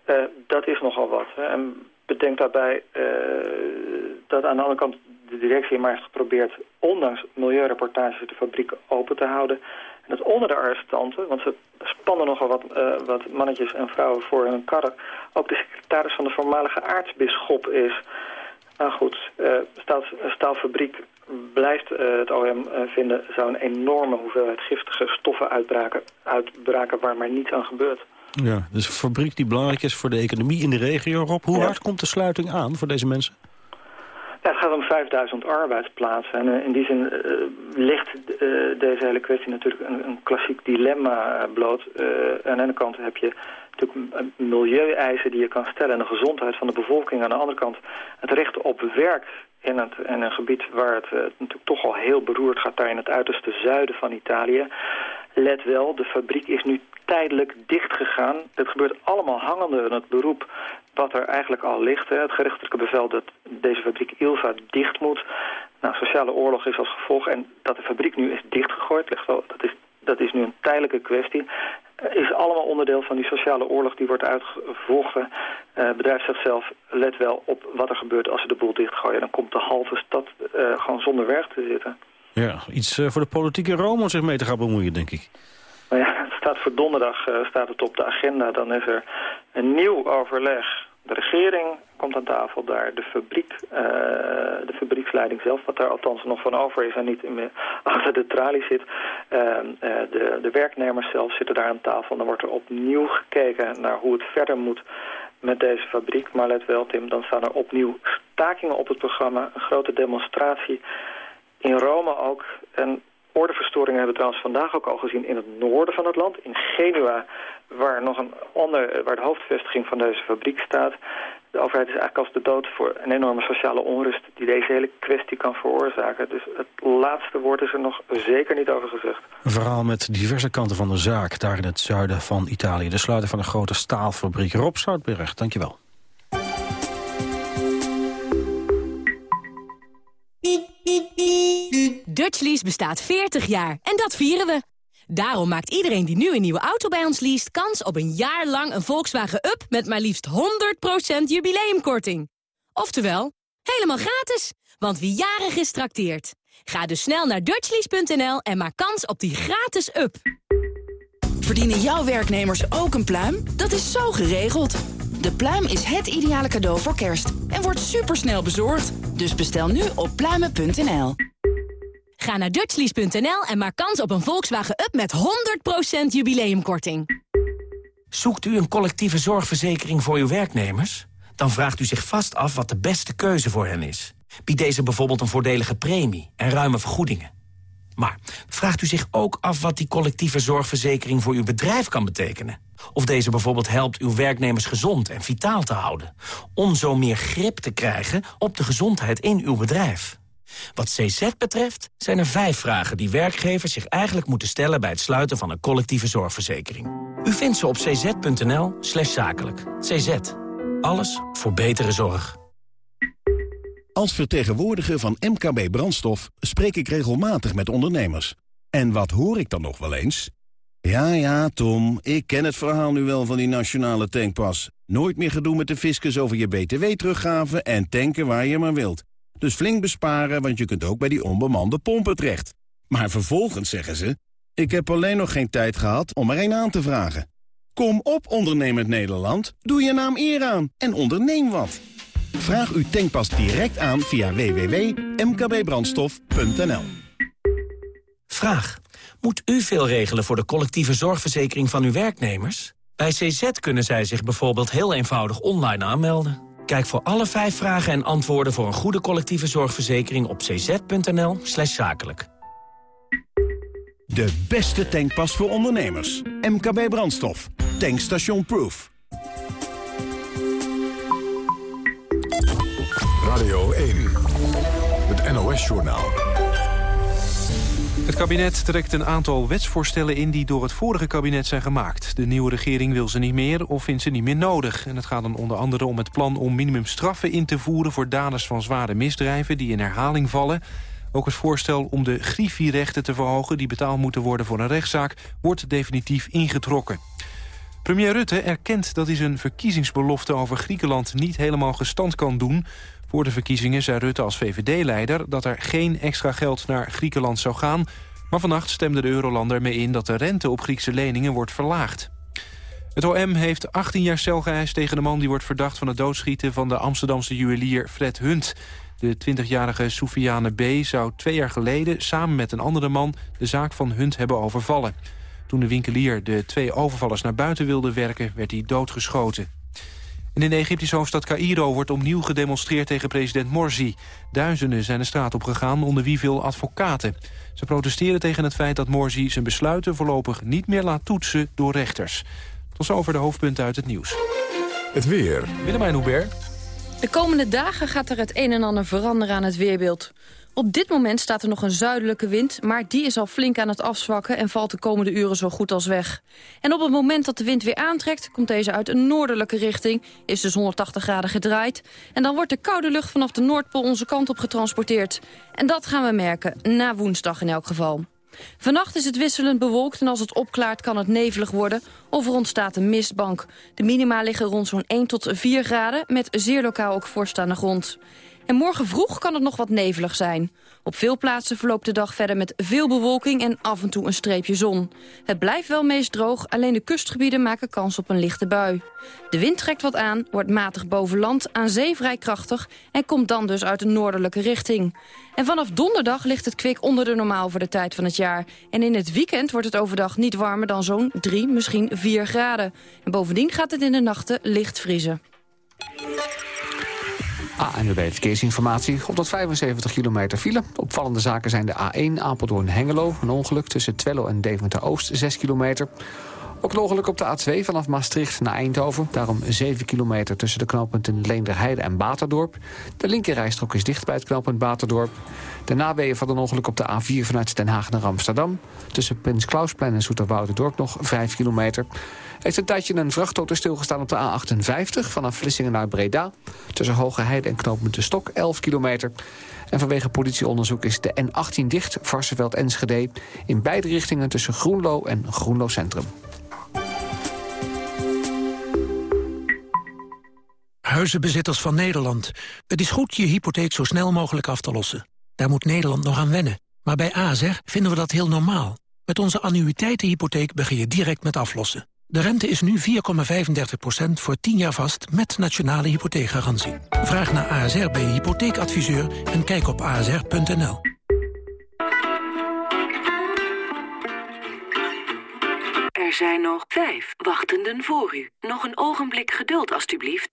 Uh, eh, dat is nogal wat. Hè? En bedenk daarbij uh, dat aan de andere kant de directie maar heeft geprobeerd, ondanks milieurapportages, de fabriek open te houden. En dat onder de arrestanten, want ze spannen nogal wat, uh, wat mannetjes en vrouwen voor hun karren, ook de secretaris van de voormalige aartsbisschop is. Nou goed, uh, staal, staalfabriek blijft uh, het OM vinden, zou een enorme hoeveelheid giftige stoffen uitbraken, uitbraken waar maar niets aan gebeurt. Ja, dus een fabriek die belangrijk is voor de economie in de regio. Rob, hoe hard komt de sluiting aan voor deze mensen? Ja, het gaat om 5000 arbeidsplaatsen. En uh, in die zin uh, ligt uh, deze hele kwestie natuurlijk een, een klassiek dilemma bloot. aan de ene kant heb je natuurlijk milieueisen die je kan stellen... en de gezondheid van de bevolking. Aan de andere kant het recht op werk in, het, in een gebied waar het natuurlijk toch al heel beroerd gaat... daar in het uiterste zuiden van Italië. Let wel, de fabriek is nu tijdelijk dichtgegaan. Dat gebeurt allemaal hangende aan het beroep wat er eigenlijk al ligt. Hè. Het gerechtelijke bevel dat deze fabriek Ilva dicht moet. Nou, sociale oorlog is als gevolg. En dat de fabriek nu is dichtgegooid, ligt wel, dat, is, dat is nu een tijdelijke kwestie. Is allemaal onderdeel van die sociale oorlog die wordt uitgevochten. Uh, bedrijf zegt zelf, let wel op wat er gebeurt als ze de boel dichtgooien. Dan komt de halve stad uh, gewoon zonder werk te zitten. Ja, iets uh, voor de politiek in Rome om zich mee te gaan bemoeien, denk ik. Nou ja, het staat voor donderdag staat het op de agenda. Dan is er een nieuw overleg. De regering komt aan tafel daar. De fabriek, uh, de fabrieksleiding zelf, wat daar althans nog van over is en niet meer achter de tralie zit. de, de werknemers zelf zitten daar aan tafel. Dan wordt er opnieuw gekeken naar hoe het verder moet met deze fabriek. Maar let wel, Tim, dan staan er opnieuw stakingen op het programma. Een grote demonstratie in Rome ook. En ordeverstoringen hebben we trouwens vandaag ook al gezien in het noorden van het land. In Genua, waar, nog een ander, waar de hoofdvestiging van deze fabriek staat. De overheid is eigenlijk als de dood voor een enorme sociale onrust... die deze hele kwestie kan veroorzaken. Dus het laatste woord is er nog zeker niet over gezegd. Een verhaal met diverse kanten van de zaak... daar in het zuiden van Italië. De sluiter van een grote staalfabriek. Rob Zoutberg, dankjewel. Dutchlease bestaat 40 jaar en dat vieren we. Daarom maakt iedereen die nu een nieuwe auto bij ons leest... kans op een jaar lang een Volkswagen Up met maar liefst 100% jubileumkorting. Oftewel, helemaal gratis, want wie jarig is trakteert. Ga dus snel naar dutchlease.nl en maak kans op die gratis Up. Verdienen jouw werknemers ook een pluim? Dat is zo geregeld. De pluim is het ideale cadeau voor kerst en wordt supersnel bezorgd. Dus bestel nu op pluimen.nl. Ga naar dutchlease.nl en maak kans op een Volkswagen Up met 100% jubileumkorting. Zoekt u een collectieve zorgverzekering voor uw werknemers? Dan vraagt u zich vast af wat de beste keuze voor hen is. Biedt deze bijvoorbeeld een voordelige premie en ruime vergoedingen? Maar vraagt u zich ook af wat die collectieve zorgverzekering voor uw bedrijf kan betekenen? Of deze bijvoorbeeld helpt uw werknemers gezond en vitaal te houden? Om zo meer grip te krijgen op de gezondheid in uw bedrijf. Wat CZ betreft zijn er vijf vragen die werkgevers zich eigenlijk moeten stellen... bij het sluiten van een collectieve zorgverzekering. U vindt ze op cz.nl slash zakelijk. CZ. Alles voor betere zorg. Als vertegenwoordiger van MKB Brandstof spreek ik regelmatig met ondernemers. En wat hoor ik dan nog wel eens? Ja, ja, Tom, ik ken het verhaal nu wel van die nationale tankpas. Nooit meer gedoe met de fiscus over je btw-teruggave en tanken waar je maar wilt. Dus flink besparen, want je kunt ook bij die onbemande pompen terecht. Maar vervolgens zeggen ze... ik heb alleen nog geen tijd gehad om er een aan te vragen. Kom op, ondernemend Nederland. Doe je naam eer aan en onderneem wat. Vraag uw tankpas direct aan via www.mkbbrandstof.nl Vraag. Moet u veel regelen voor de collectieve zorgverzekering van uw werknemers? Bij CZ kunnen zij zich bijvoorbeeld heel eenvoudig online aanmelden. Kijk voor alle vijf vragen en antwoorden voor een goede collectieve zorgverzekering op cz.nl slash zakelijk. De beste tankpas voor ondernemers. MKB Brandstof. Tankstation Proof. Radio 1, het NOS-journaal. Het kabinet trekt een aantal wetsvoorstellen in die door het vorige kabinet zijn gemaakt. De nieuwe regering wil ze niet meer of vindt ze niet meer nodig. En het gaat dan onder andere om het plan om minimumstraffen in te voeren... voor daders van zware misdrijven die in herhaling vallen. Ook het voorstel om de griffierechten te verhogen... die betaald moeten worden voor een rechtszaak, wordt definitief ingetrokken. Premier Rutte erkent dat hij zijn verkiezingsbelofte over Griekenland... niet helemaal gestand kan doen... Voor de verkiezingen zei Rutte als VVD-leider dat er geen extra geld naar Griekenland zou gaan. Maar vannacht stemde de Eurolander mee in dat de rente op Griekse leningen wordt verlaagd. Het OM heeft 18 jaar cel geëist tegen de man die wordt verdacht van het doodschieten van de Amsterdamse juwelier Fred Hunt. De 20-jarige Soufiane B. zou twee jaar geleden samen met een andere man de zaak van Hunt hebben overvallen. Toen de winkelier de twee overvallers naar buiten wilde werken, werd hij doodgeschoten. En in de Egyptische hoofdstad Cairo wordt opnieuw gedemonstreerd tegen president Morsi. Duizenden zijn de straat opgegaan, onder wie veel advocaten. Ze protesteren tegen het feit dat Morsi zijn besluiten voorlopig niet meer laat toetsen door rechters. Tot zover de hoofdpunten uit het nieuws. Het weer. Willemijn Hubert. De komende dagen gaat er het een en ander veranderen aan het weerbeeld. Op dit moment staat er nog een zuidelijke wind, maar die is al flink aan het afzwakken en valt de komende uren zo goed als weg. En op het moment dat de wind weer aantrekt, komt deze uit een noordelijke richting, is dus 180 graden gedraaid. En dan wordt de koude lucht vanaf de Noordpool onze kant op getransporteerd. En dat gaan we merken, na woensdag in elk geval. Vannacht is het wisselend bewolkt en als het opklaart kan het nevelig worden of er ontstaat een mistbank. De minima liggen rond zo'n 1 tot 4 graden met zeer lokaal ook vorst aan de grond. En morgen vroeg kan het nog wat nevelig zijn. Op veel plaatsen verloopt de dag verder met veel bewolking en af en toe een streepje zon. Het blijft wel meest droog, alleen de kustgebieden maken kans op een lichte bui. De wind trekt wat aan, wordt matig boven land, aan zee vrij krachtig... en komt dan dus uit een noordelijke richting. En vanaf donderdag ligt het kwik onder de normaal voor de tijd van het jaar. En in het weekend wordt het overdag niet warmer dan zo'n 3, misschien 4 graden. En bovendien gaat het in de nachten licht vriezen. ANWB Verkeersinformatie. Op dat 75 kilometer file. Opvallende zaken zijn de A1 Apeldoorn-Hengelo. Een ongeluk tussen Twello en Deventer-Oost, 6 kilometer. Ook een ongeluk op de A2 vanaf Maastricht naar Eindhoven. Daarom 7 kilometer tussen de knooppunten Leenderheide en Baterdorp. De linkerrijstrook is dicht bij het knooppunt Baterdorp. Daarna ben van een ongeluk op de A4 vanuit Den Haag naar Amsterdam. Tussen Prins Klausplein en Zoeterwouderdorp nog 5 kilometer. Heeft een tijdje een vrachtauto stilgestaan op de A58... vanaf Vlissingen naar Breda. Tussen Hoge Heide en knooppunt de Stok, 11 kilometer. En vanwege politieonderzoek is de N18 dicht, Varsenveld-Enschede... in beide richtingen tussen Groenlo en Groenlo Centrum. Huizenbezitters van Nederland. Het is goed je hypotheek zo snel mogelijk af te lossen. Daar moet Nederland nog aan wennen. Maar bij AZER vinden we dat heel normaal. Met onze annuïteitenhypotheek begin je direct met aflossen. De rente is nu 4,35% voor 10 jaar vast met nationale hypotheekgarantie. Vraag naar ASR bij hypotheekadviseur en kijk op asr.nl. Er zijn nog vijf wachtenden voor u. Nog een ogenblik geduld, alstublieft.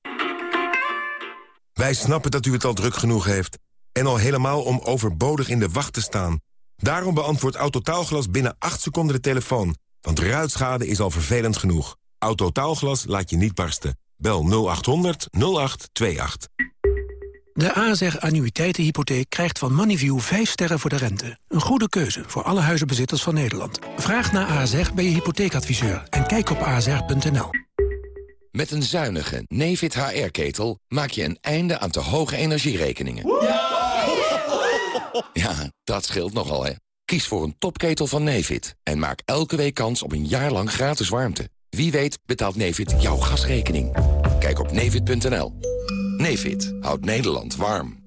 Wij snappen dat u het al druk genoeg heeft. En al helemaal om overbodig in de wacht te staan. Daarom beantwoordt Autotaalglas binnen 8 seconden de telefoon want ruitschade is al vervelend genoeg. Autotaalglas laat je niet barsten. Bel 0800 0828. De AZER annuïteitenhypotheek krijgt van Moneyview 5 sterren voor de rente. Een goede keuze voor alle huizenbezitters van Nederland. Vraag naar AZER bij je hypotheekadviseur en kijk op azer.nl. Met een zuinige Nefit HR-ketel maak je een einde aan te hoge energierekeningen. Ja, dat scheelt nogal, hè. Kies voor een topketel van Nevid en maak elke week kans op een jaar lang gratis warmte. Wie weet betaalt Nevid jouw gasrekening. Kijk op nevid.nl. Nevid houdt Nederland warm.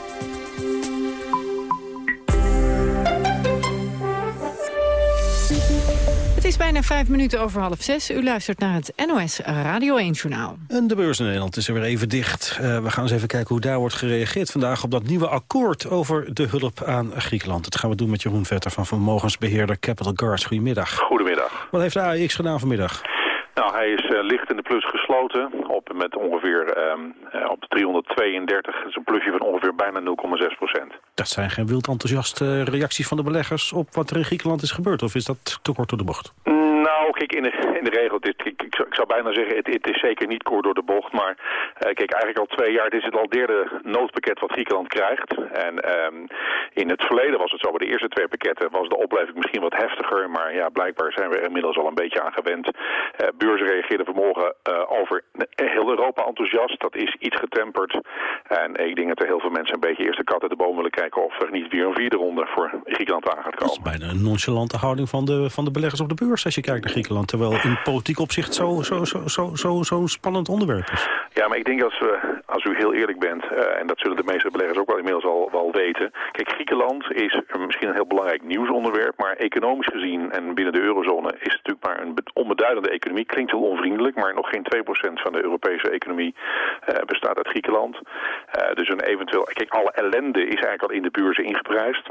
Is bijna vijf minuten over half zes. U luistert naar het NOS Radio 1-journaal. En de beurs in Nederland is er weer even dicht. Uh, we gaan eens even kijken hoe daar wordt gereageerd vandaag... op dat nieuwe akkoord over de hulp aan Griekenland. Dat gaan we doen met Jeroen Vetter van vermogensbeheerder Capital Guards. Goedemiddag. Goedemiddag. Wat heeft de AEX gedaan vanmiddag? Nou, hij is uh, licht in de plus gesloten op, met ongeveer um, uh, op 332. Dat is een plusje van ongeveer bijna 0,6 procent. Dat zijn geen wild enthousiaste reacties van de beleggers op wat er in Griekenland is gebeurd? Of is dat te kort door de bocht? Nou, kijk, in de, in de regel, dit, ik, ik, zou bijna zeggen, het, het, is zeker niet kort door de bocht. Maar uh, kijk, eigenlijk al twee jaar, dit is het al derde noodpakket wat Griekenland krijgt. En um, in het verleden was het zo, bij de eerste twee pakketten was de opleving misschien wat heftiger. Maar ja, blijkbaar zijn we er inmiddels al een beetje aan gewend. Uh, beurzen reageerden vanmorgen uh, over heel Europa enthousiast. Dat is iets getemperd. En ik denk dat er heel veel mensen een beetje eerst de kat uit de boom willen kijken... of er niet weer een vierde ronde voor Griekenland aan gaat komen. Dat is bijna een nonchalante houding van de, van de beleggers op de beurs... als je kijkt Griekenland. Terwijl in politiek opzicht zo'n zo, zo, zo, zo, zo spannend onderwerp is. Ja, maar ik denk als, we, als u heel eerlijk bent... Uh, en dat zullen de meeste beleggers ook wel inmiddels al wel weten... Kijk, Griekenland is misschien een heel belangrijk nieuwsonderwerp... maar economisch gezien en binnen de eurozone... is het natuurlijk maar een onbeduidende economie. Klinkt heel onvriendelijk, maar nog geen 2% van de Europese economie uh, bestaat uit Griekenland. Uh, dus een eventueel... Kijk, alle ellende is eigenlijk al in de beurzen ingeprijsd.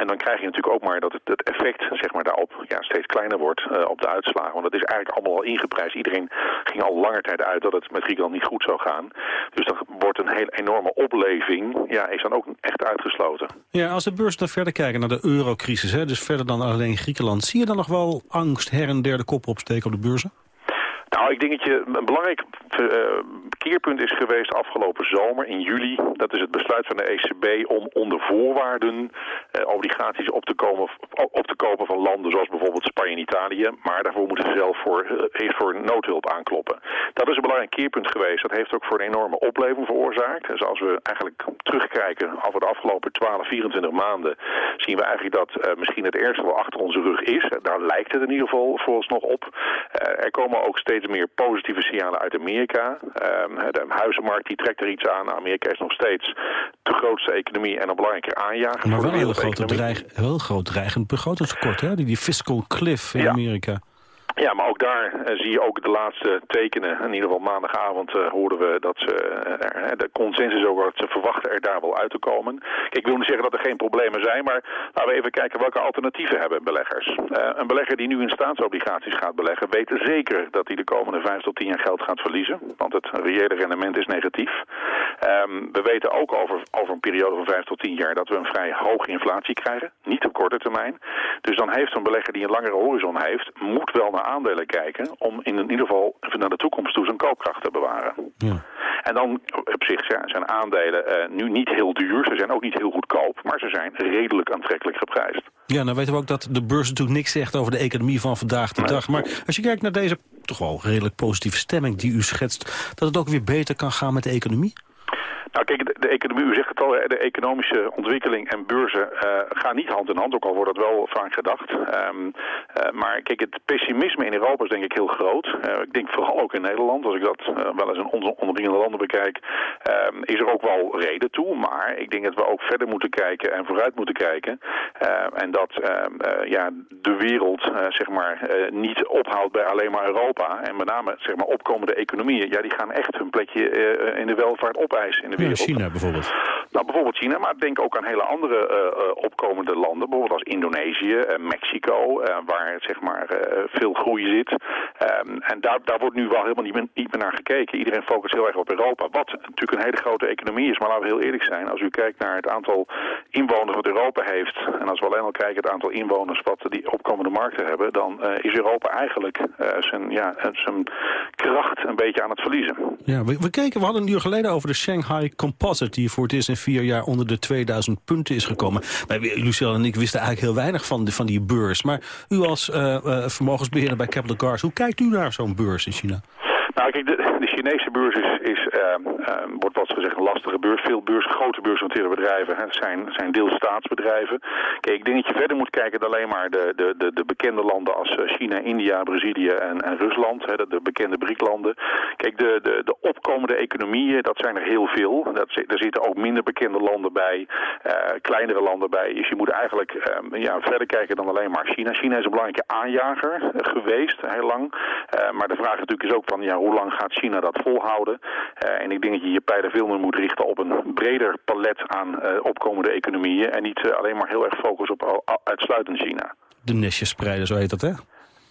En dan krijg je natuurlijk ook maar dat het, effect zeg maar, daarop ja, steeds kleiner wordt uh, op de uitslagen. Want dat is eigenlijk allemaal al ingeprijsd. Iedereen ging al langer tijd uit dat het met Griekenland niet goed zou gaan. Dus dat wordt een hele enorme opleving. Ja, is dan ook echt uitgesloten. Ja, als de beurs dan verder kijken naar de eurocrisis, hè, dus verder dan alleen Griekenland. Zie je dan nog wel angst her en der de kop opsteken op de beurzen? Nou, ik denk dat je een belangrijk uh, keerpunt is geweest afgelopen zomer in juli. Dat is het besluit van de ECB om onder voorwaarden uh, obligaties op te, komen, op te kopen van landen zoals bijvoorbeeld Spanje en Italië. Maar daarvoor moeten ze zelf voor, uh, eerst voor noodhulp aankloppen. Dat is een belangrijk keerpunt geweest. Dat heeft ook voor een enorme opleving veroorzaakt. Dus als we eigenlijk terugkijken over de afgelopen 12, 24 maanden... zien we eigenlijk dat misschien het ergste wel achter onze rug is. Daar lijkt het in ieder geval vooralsnog op. er komen ook steeds meer positieve signalen uit Amerika. Um, de huizenmarkt die trekt er iets aan. Amerika is nog steeds de grootste economie en een belangrijke aanjager. Maar wel een heel groot, dreig, heel groot dreigend begrotingstekort, hè? Die, die fiscal cliff in ja. Amerika. Ja, maar ook daar uh, zie je ook de laatste tekenen. In ieder geval maandagavond uh, hoorden we dat ze, uh, de consensus over dat ze verwachten er daar wel uit te komen. Ik wil niet zeggen dat er geen problemen zijn, maar laten we even kijken welke alternatieven hebben beleggers. een belegger die nu in staatsobligaties gaat beleggen, weet zeker dat hij de komende 5 tot 10 jaar geld gaat verliezen. Want het reële rendement is negatief. Um, we weten ook over, over een periode van 5 tot 10 jaar dat we een vrij hoge inflatie krijgen. Niet op korte termijn. Dus dan heeft een belegger die een langere horizon heeft, moet wel naar aandelen kijken... om in ieder geval naar de toekomst toe zijn koopkracht te bewaren. Ja. En dan op zich zijn aandelen uh, nu niet heel duur. Ze zijn ook niet heel goedkoop, maar ze zijn redelijk aantrekkelijk geprijsd. Ja, nou weten we ook dat de beurs natuurlijk niks zegt over de economie van vandaag de nee. dag. Maar als je kijkt naar deze toch wel redelijk positieve stemming die u schetst... dat het ook weer beter kan gaan met de economie? Nou kijk, de, economie, u zegt het al, de economische ontwikkeling en beurzen uh, gaan niet hand in hand, ook al wordt dat wel vaak gedacht. Um, uh, maar kijk, het pessimisme in Europa is denk ik heel groot. Uh, ik denk vooral ook in Nederland, als ik dat wel eens in onze onderliggende landen bekijk, um, is er ook wel reden toe. Maar ik denk dat we ook verder moeten kijken en vooruit moeten kijken. en dat ja, de wereld zeg maar niet ophoudt bij alleen maar Europa. En met name zeg maar opkomende economieën, ja, die gaan echt hun plekje in de welvaart opeisen wereld. Ja, China bijvoorbeeld. Nou, bijvoorbeeld China, maar denk ook aan hele andere uh, opkomende landen. Bijvoorbeeld als Indonesië, uh, Mexico, uh, waar zeg maar veel groei zit. Um, en daar, daar wordt nu wel helemaal niet meer, niet meer naar gekeken. Iedereen focust heel erg op Europa, wat natuurlijk een hele grote economie is. Maar laten we heel eerlijk zijn, als u kijkt naar het aantal inwoners wat Europa heeft... en als we alleen al kijken het aantal inwoners wat die opkomende markten hebben... dan is Europa eigenlijk zijn, ja, zijn kracht een beetje aan het verliezen. Ja, we, we keken, we hadden een uur geleden over de Shanghai Composite... die voor het eerst in vier jaar onder de 2000 punten is gekomen. Wij, Lucille en ik wisten eigenlijk heel weinig van, de, van die beurs. Maar u als uh, vermogensbeheerder bij Capital Guards... hoe kijkt u naar zo'n beurs in China? Nou, kijk, de, de Chinese beurs is, is uh, wordt wat gezegd een lastige beurs. Veel beurs, grote beursgenoteerde bedrijven hè, zijn, zijn deels staatsbedrijven. Kijk, ik denk dat je verder moet kijken dan alleen maar de, de, de, de bekende landen als eh, China, India, Brazilië en, en Rusland. Hè, de, de bekende BRIC-landen. Kijk, de, de, de opkomende economieën, dat zijn er heel veel. Dat, er zitten ook minder bekende landen bij, uh, kleinere landen bij. Dus je moet eigenlijk um, ja, verder kijken dan alleen maar China. China is een belangrijke aanjager geweest, heel lang. maar de vraag natuurlijk is ook van, ja, hoe lang gaat China dat volhouden? Uh, en ik denk dat je je pijlen veel meer moet richten op een breder palet aan uh, opkomende economieën. En niet uh, alleen maar heel erg focussen op uitsluitend China. De nestjes spreiden, zo heet dat hè?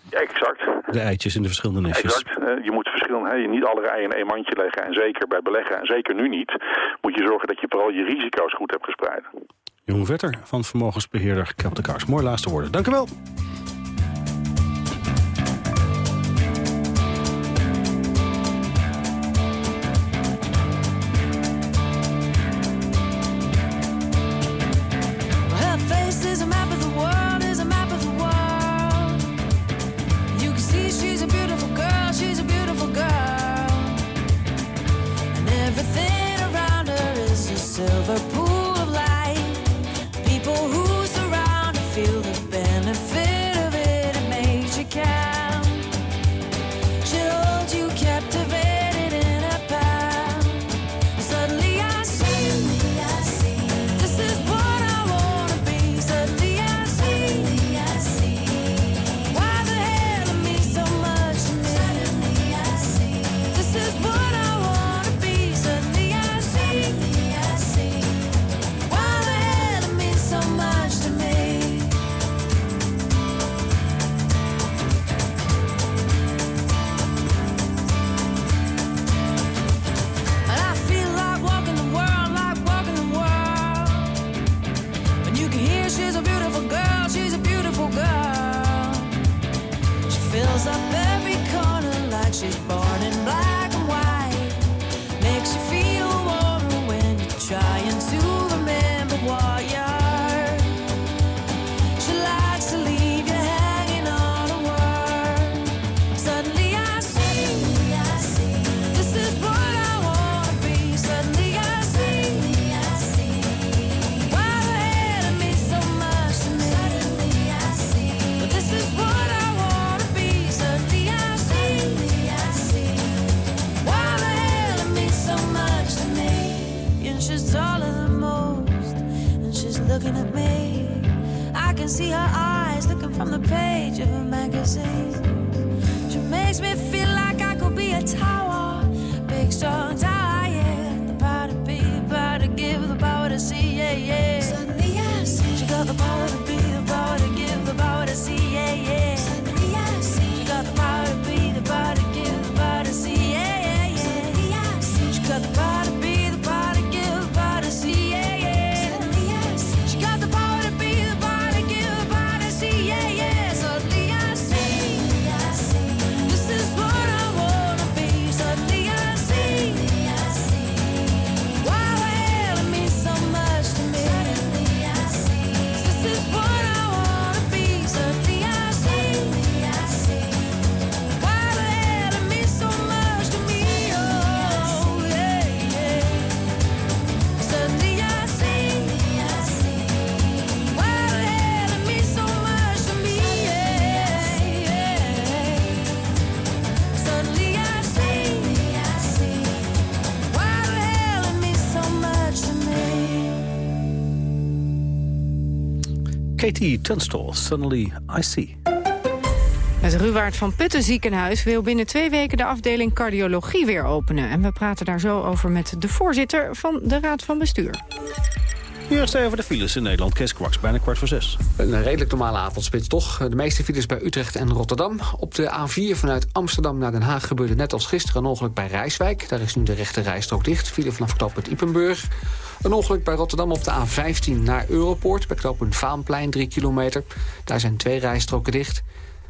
Ja, exact. De eitjes in de verschillende nestjes. Exact. je moet verschillende, je niet alle eieren in één mandje leggen. En zeker bij beleggen, en zeker nu niet, moet je zorgen dat je vooral je risico's goed hebt gespreid. Jeroen Vetter van vermogensbeheerder Capital Cars. Mooi laatste woorden. Dank u wel. Katie Tunstall, Suddenly I See. Het Ruwaard van Putten ziekenhuis wil binnen twee weken de afdeling cardiologie weer openen. En we praten daar zo over met de voorzitter van de Raad van Bestuur. Eerst even de files in Nederland. Kees Kwaks, bijna kwart voor zes. Een redelijk normale avondspits toch. De meeste files bij Utrecht en Rotterdam. Op de A4 vanuit Amsterdam naar Den Haag gebeurde net als gisteren een ongeluk bij Rijswijk. Daar is nu de rechte rijstrook dicht. File vanaf knooppunt Ipenburg. Een ongeluk bij Rotterdam op de A15 naar Europoort. Bij knooppunt Vaanplein 3 kilometer. Daar zijn twee rijstroken dicht.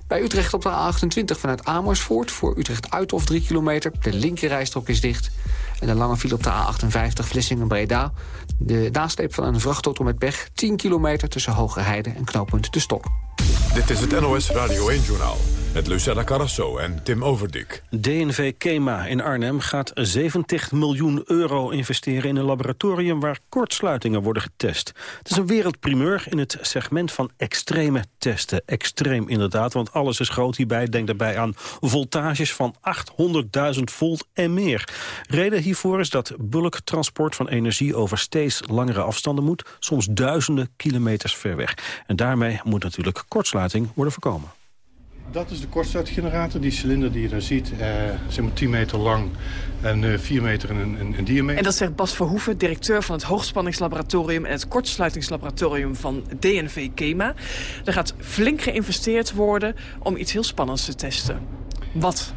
Bij Utrecht op de A28 vanuit Amersfoort voor Utrecht uit of 3 kilometer. De linkerrijstrook is dicht. En een lange file op de A58 Vlissingen-Breda. De nasleep van een vrachtauto met pech 10 kilometer tussen Hoge Heide en knooppunt De Stok. Dit is het NOS Radio 1-journaal Met Lucella Carrasso en Tim Overdik. DNV Kema in Arnhem gaat 70 miljoen euro investeren in een laboratorium waar kortsluitingen worden getest. Het is een wereldprimeur in het segment van extreme testen. Extreem inderdaad, want alles is groot hierbij. Denk daarbij aan voltages van 800.000 volt en meer. Reden hiervoor is dat bulktransport van energie over steeds langere afstanden moet, soms duizenden kilometers ver weg. En daarmee moet natuurlijk kortsluiting worden voorkomen. Dat is de kortsluitgenerator. Die cilinder die je daar ziet, eh, zeg maar 10 meter lang en uh, 4 meter in, in, in, diameter. En dat zegt Bas Verhoeven, directeur van het hoogspanningslaboratorium... en het kortsluitingslaboratorium van DNV Kema. Er gaat flink geïnvesteerd worden om iets heel spannends te testen. Wat?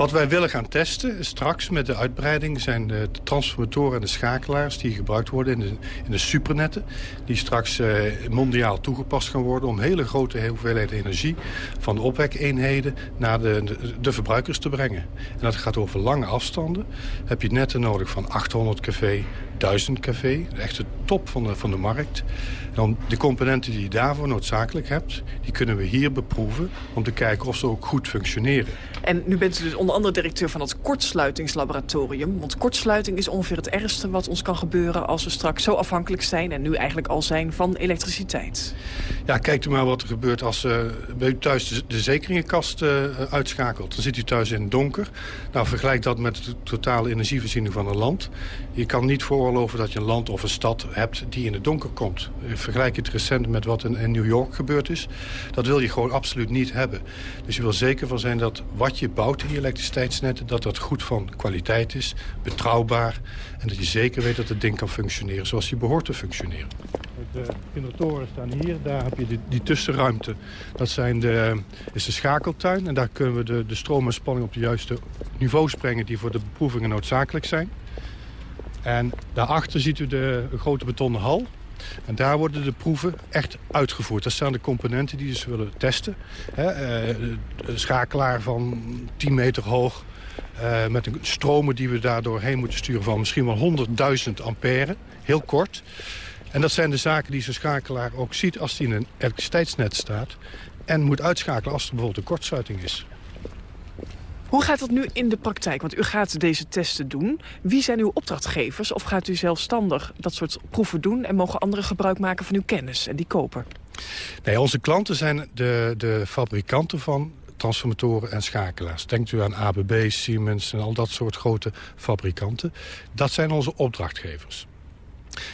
Wat wij willen gaan testen straks met de uitbreiding... zijn de transformatoren en de schakelaars die gebruikt worden in de, in de supernetten. Die straks eh, mondiaal toegepast gaan worden... om hele grote hoeveelheden energie van de opwekeenheden... naar de, de, de, verbruikers te brengen. En dat gaat over lange afstanden. Heb je netten nodig van 800 kV, 1000 kV. Echt de top van de, van de markt. En dan de componenten die je daarvoor noodzakelijk hebt... die kunnen we hier beproeven om te kijken of ze ook goed functioneren. En nu bent u dus onder andere directeur van het kortsluitingslaboratorium. Want kortsluiting is ongeveer het ergste wat ons kan gebeuren... als we straks zo afhankelijk zijn en nu eigenlijk al zijn van elektriciteit. Ja, kijkt u maar wat er gebeurt als uh, bij u thuis de, de zekeringenkast uh, uitschakelt. Dan zit u thuis in het donker. Nou, vergelijk dat met de totale energievoorziening van een land. Je kan niet veroorloven dat je een land of een stad hebt die in het donker komt. Vergelijk het recent met wat in, in New York gebeurd is. Dat wil je gewoon absoluut niet hebben. Dus je wil zeker van zijn dat wat je bouwt in je elektriciteitsnetten... dat dat goed van kwaliteit is, betrouwbaar... en dat je zeker weet dat het ding kan functioneren zoals hij behoort te functioneren. De generatoren staan hier, daar heb je die, die tussenruimte. Dat zijn de, is de schakeltuin en daar kunnen we de, de stroom en spanning op de juiste niveaus brengen... die voor de beproevingen noodzakelijk zijn. En daarachter ziet u de grote betonnen hal. En daar worden de proeven echt uitgevoerd. Dat zijn de componenten die ze willen testen. He, een schakelaar van 10 meter hoog. Uh, met een stromen die we daardoor heen moeten sturen van misschien wel 100.000 ampère. Heel kort. En dat zijn de zaken die zo'n schakelaar ook ziet als hij in een elektriciteitsnet staat. En moet uitschakelen als er bijvoorbeeld een kortsluiting is. Hoe gaat dat nu in de praktijk? Want u gaat deze testen doen. Wie zijn uw opdrachtgevers? Of gaat u zelfstandig dat soort proeven doen... en mogen anderen gebruik maken van uw kennis en die kopen? Nee, onze klanten zijn de, de fabrikanten van transformatoren en schakelaars. Denkt u aan ABB, Siemens en al dat soort grote fabrikanten. Dat zijn onze opdrachtgevers.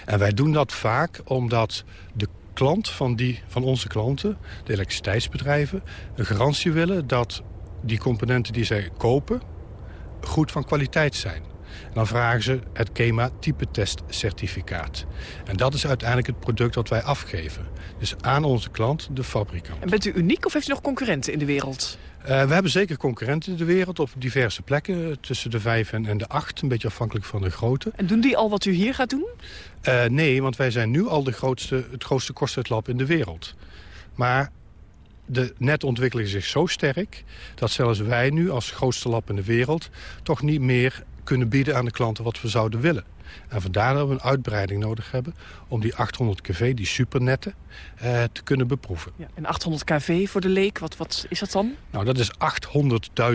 En wij doen dat vaak omdat de klant van, die, van onze klanten, de elektriciteitsbedrijven... een garantie willen dat die componenten die zij kopen goed van kwaliteit zijn. En dan vragen ze het KEMA type testcertificaat. En dat is uiteindelijk het product dat wij afgeven. Dus aan onze klant, de fabrikant. En bent u uniek of heeft u nog concurrenten in de wereld? Uh, we hebben zeker concurrenten in de wereld op diverse plekken. Tussen de vijf en, en de acht, een beetje afhankelijk van de grootte. En doen die al wat u hier gaat doen? Uh, nee, want wij zijn nu al de grootste, het grootste kortsluitlab in de wereld. Maar de netontwikkeling zich zo sterk... dat zelfs wij nu als grootste lab in de wereld... toch niet meer kunnen bieden aan de klanten wat we zouden willen. En vandaar dat we een uitbreiding nodig hebben... om die 800 kV, die supernetten, eh, te kunnen beproeven. Ja, en 800 kV voor de leek, wat, wat is dat dan? Nou, dat is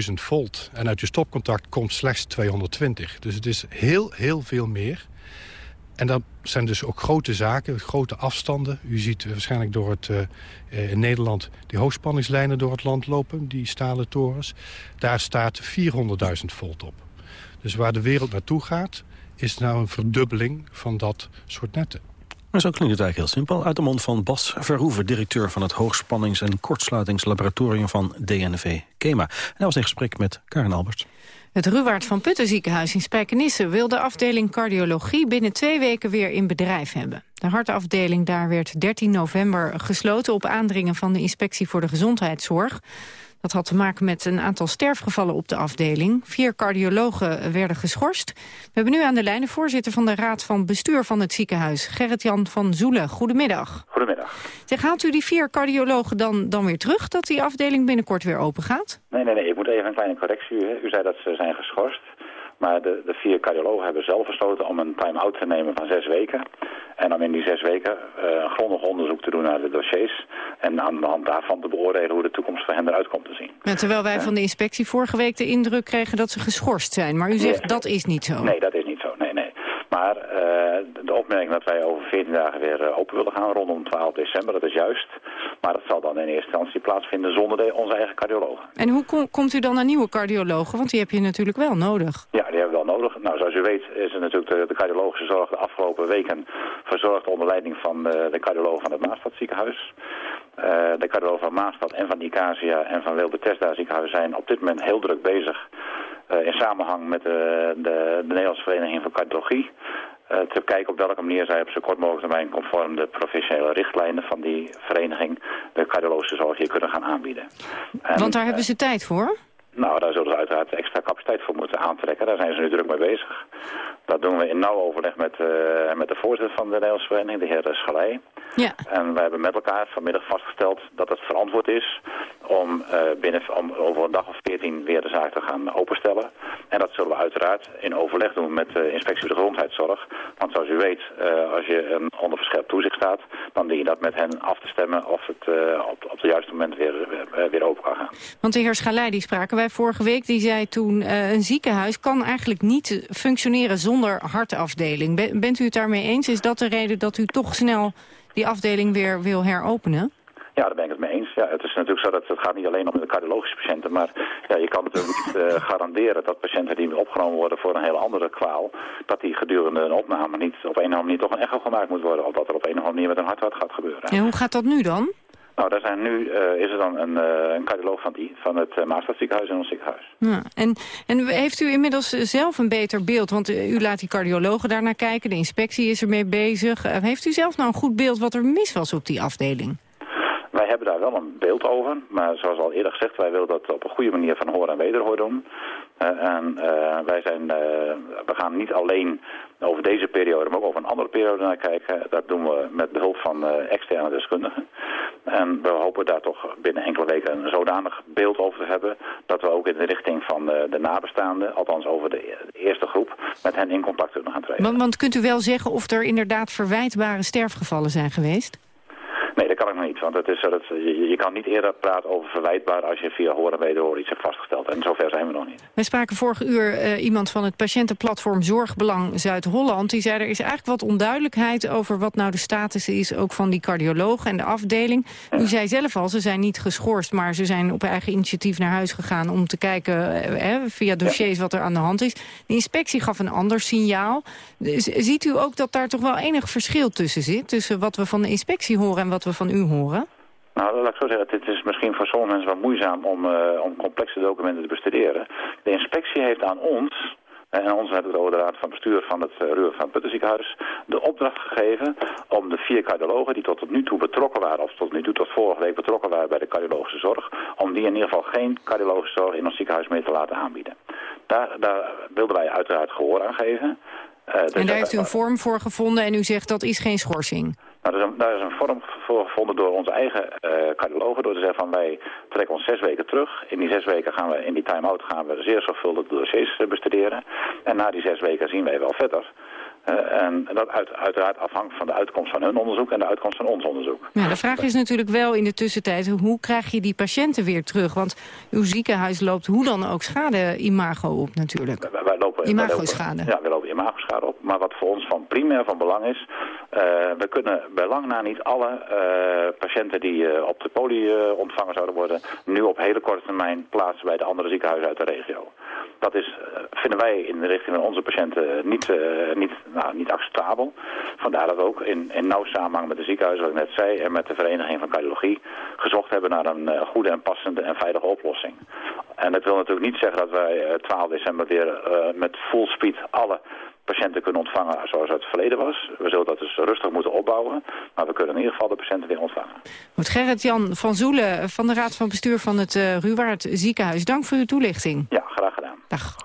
800.000 volt. En uit je stopcontact komt slechts 220. Dus het is heel, heel veel meer. En dat zijn dus ook grote zaken, grote afstanden. U ziet waarschijnlijk door het, uh, in Nederland die hoogspanningslijnen door het land lopen, die stalen torens. Daar staat 400.000 volt op. Dus waar de wereld naartoe gaat, is nou een verdubbeling van dat soort netten. Maar zo klinkt het eigenlijk heel simpel. Uit de mond van Bas Verhoeven, directeur van het hoogspannings- en kortsluitingslaboratorium van DNV KEMA. En hij was in gesprek met Karen Alberts. Het Ruwaard van Putten ziekenhuis in Spijkenisse wil de afdeling cardiologie binnen twee weken weer in bedrijf hebben. De hartafdeling daar werd 13 november gesloten op aandringen van de Inspectie voor de Gezondheidszorg. Dat had te maken met een aantal sterfgevallen op de afdeling. Vier cardiologen werden geschorst. We hebben nu aan de lijn de voorzitter van de Raad van Bestuur van het ziekenhuis, Gerrit-Jan van Zoelen. Goedemiddag. Goedemiddag. Zeg, haalt u die vier cardiologen dan, dan weer terug, dat die afdeling binnenkort weer open gaat? Nee, nee, nee. Ik moet even een kleine correctie. U zei dat ze zijn geschorst. Maar de, de vier cardiologen hebben zelf besloten om een time-out te nemen van zes weken. En om in die zes weken uh, grondig onderzoek te doen naar de dossiers. En aan de hand daarvan te beoordelen hoe de toekomst voor hen eruit komt te zien. Ja, terwijl wij van de inspectie vorige week de indruk kregen dat ze geschorst zijn. Maar u zegt dat is niet zo. Nee, dat is niet. Maar uh, de opmerking dat wij over 14 dagen weer uh, open willen gaan rondom 12 december, dat is juist. Maar dat zal dan in eerste instantie plaatsvinden zonder de, onze eigen cardiologen. En hoe kom, komt u dan naar nieuwe cardiologen? Want die heb je natuurlijk wel nodig. Ja, die hebben we wel nodig. Nou, zoals u weet is het natuurlijk de, de cardiologische zorg de afgelopen weken verzorgd onder leiding van de, de cardioloog van het Maastadziekenhuis. Uh, de cardioloog van Maastad en van Icasia en van Wilde Tesda ziekenhuis zijn op dit moment heel druk bezig in samenhang met de, de, de Nederlandse Vereniging van Cardiologie. Uh, te kijken op welke manier zij op zo kort mogelijk termijn conform de professionele richtlijnen van die vereniging de cardiologische zorg hier kunnen gaan aanbieden. En, Want daar hebben ze tijd voor? Nou, daar zullen ze uiteraard extra capaciteit voor moeten aantrekken. Daar zijn ze nu druk mee bezig. Dat doen we in nauw overleg met, uh, met de voorzitter van de Nederlandse Vereniging, de heer Schalei. Ja. En wij hebben met elkaar vanmiddag vastgesteld dat het verantwoord is om, uh, binnen, om over een dag of veertien weer de zaak te gaan openstellen. En dat zullen we uiteraard in overleg doen met de inspectie voor de gezondheidszorg. Want zoals u weet, uh, als je een onder verscherpt toezicht staat, dan dien je dat met hen af te stemmen of het op, op het juiste moment weer, weer open kan gaan. Want de heer Schalei, die spraken wij vorige week, die zei toen een ziekenhuis kan eigenlijk niet functioneren zonder hartafdeling. Bent u het daarmee eens? Is dat de reden dat u toch snel die afdeling weer wil heropenen? Ja, daar ben ik het mee eens. Ja, het is natuurlijk zo dat het gaat niet alleen om de cardiologische patiënten, maar ja, je kan natuurlijk niet uh, garanderen dat patiënten die opgenomen worden voor een hele andere kwaal, dat die gedurende een opname niet op een of andere manier toch een echo gemaakt moet worden, of dat er op een of andere manier met een hartwacht gaat gebeuren. En hoe gaat dat nu dan? Nou, daar zijn nu uh, is er dan een, uh, een cardioloog van, die, van het uh, Maastadziekenhuis in ons ziekenhuis. Ja, en, en heeft u inmiddels zelf een beter beeld? Want u laat die cardiologen daarnaar kijken, de inspectie is ermee bezig. heeft u zelf nou een goed beeld wat er mis was op die afdeling? Wij hebben daar wel een beeld over, maar zoals al eerder gezegd, wij willen dat op een goede manier van hoor en wederhoor doen. En wij zijn, we gaan niet alleen over deze periode, maar ook over een andere periode naar kijken. Dat doen we met behulp van externe deskundigen. En we hopen daar toch binnen enkele weken een zodanig beeld over te hebben... dat we ook in de richting van de, de nabestaanden, althans over de, eerste groep... met hen in contact kunnen gaan treden. Want, want kunt u wel zeggen of er inderdaad verwijtbare sterfgevallen zijn geweest? Nee, dat kan ik nog niet. Want het is, dat je kan niet eerder praten over verwijtbaar als je via horen en wederhoor iets hebt vastgesteld. En zover zijn we nog niet. Wij spraken vorige uur uh, iemand van het patiëntenplatform Zorgbelang Zuid-Holland. Die zei er is eigenlijk wat onduidelijkheid over wat nou de status is ook van die cardiologen en de afdeling. Ja. U zei zelf al, ze zijn niet geschorst, maar ze zijn op eigen initiatief naar huis gegaan om te kijken uh, via dossiers ja. wat er aan de hand is. De inspectie gaf een ander signaal. Dus, ziet u ook dat daar toch wel enig verschil tussen zit? Tussen wat we van de inspectie horen en wat we van u horen? Nou, laat ik zo zeggen, het is misschien voor sommige mensen wat moeizaam om, uh, om complexe documenten te bestuderen. De inspectie heeft aan ons, en ons hebben de raad van bestuur van het uh, Ruur van Puttenziekenhuis, de opdracht gegeven om de vier cardiologen die tot nu toe betrokken waren, of tot nu toe tot vorige week betrokken waren bij de cardiologische zorg, om die in ieder geval geen cardiologische zorg in ons ziekenhuis meer te laten aanbieden. Daar, daar wilden wij uiteraard gehoor aan geven. Uh, dus en daar heeft u een vorm voor gevonden en u zegt dat is geen schorsing? Nou, is een, daar is een vorm voor gevonden door onze eigen uh, cardiologen. Door te zeggen van wij trekken ons zes weken terug. In die zes weken gaan we in die time-out gaan we zeer zorgvuldig de dossiers bestuderen. En na die zes weken zien wij wel verder. Uh, en dat uit, uiteraard afhangt van de uitkomst van hun onderzoek en de uitkomst van ons onderzoek. Ja, de vraag is natuurlijk wel in de tussentijd, hoe krijg je die patiënten weer terug? Want uw ziekenhuis loopt hoe dan ook schade-imago op natuurlijk. Wij, wij lopen, imago-schade. Ja, we lopen imago-schade op. Maar wat voor ons van primair van belang is, uh, we kunnen bij lang na niet alle uh, patiënten die op de poli ontvangen zouden worden, nu op hele korte termijn plaatsen bij de andere ziekenhuizen uit de regio. Dat is, vinden wij in de richting van onze patiënten niet, niet nou, niet acceptabel. Vandaar dat we ook in, in nauw samenhang met de ziekenhuizen, wat ik net zei, en met de Vereniging van Cardiologie gezocht hebben naar een uh, goede en passende en veilige oplossing. En dat wil natuurlijk niet zeggen dat wij uh, 12 december weer uh, met full speed alle patiënten kunnen ontvangen zoals het verleden was. We zullen dat dus rustig moeten opbouwen, maar we kunnen in ieder geval de patiënten weer ontvangen. Goed, Gerrit-Jan van Zoelen van de Raad van Bestuur van het uh, Ruwaard Ziekenhuis. Dank voor uw toelichting. Ja, graag gedaan. Dag.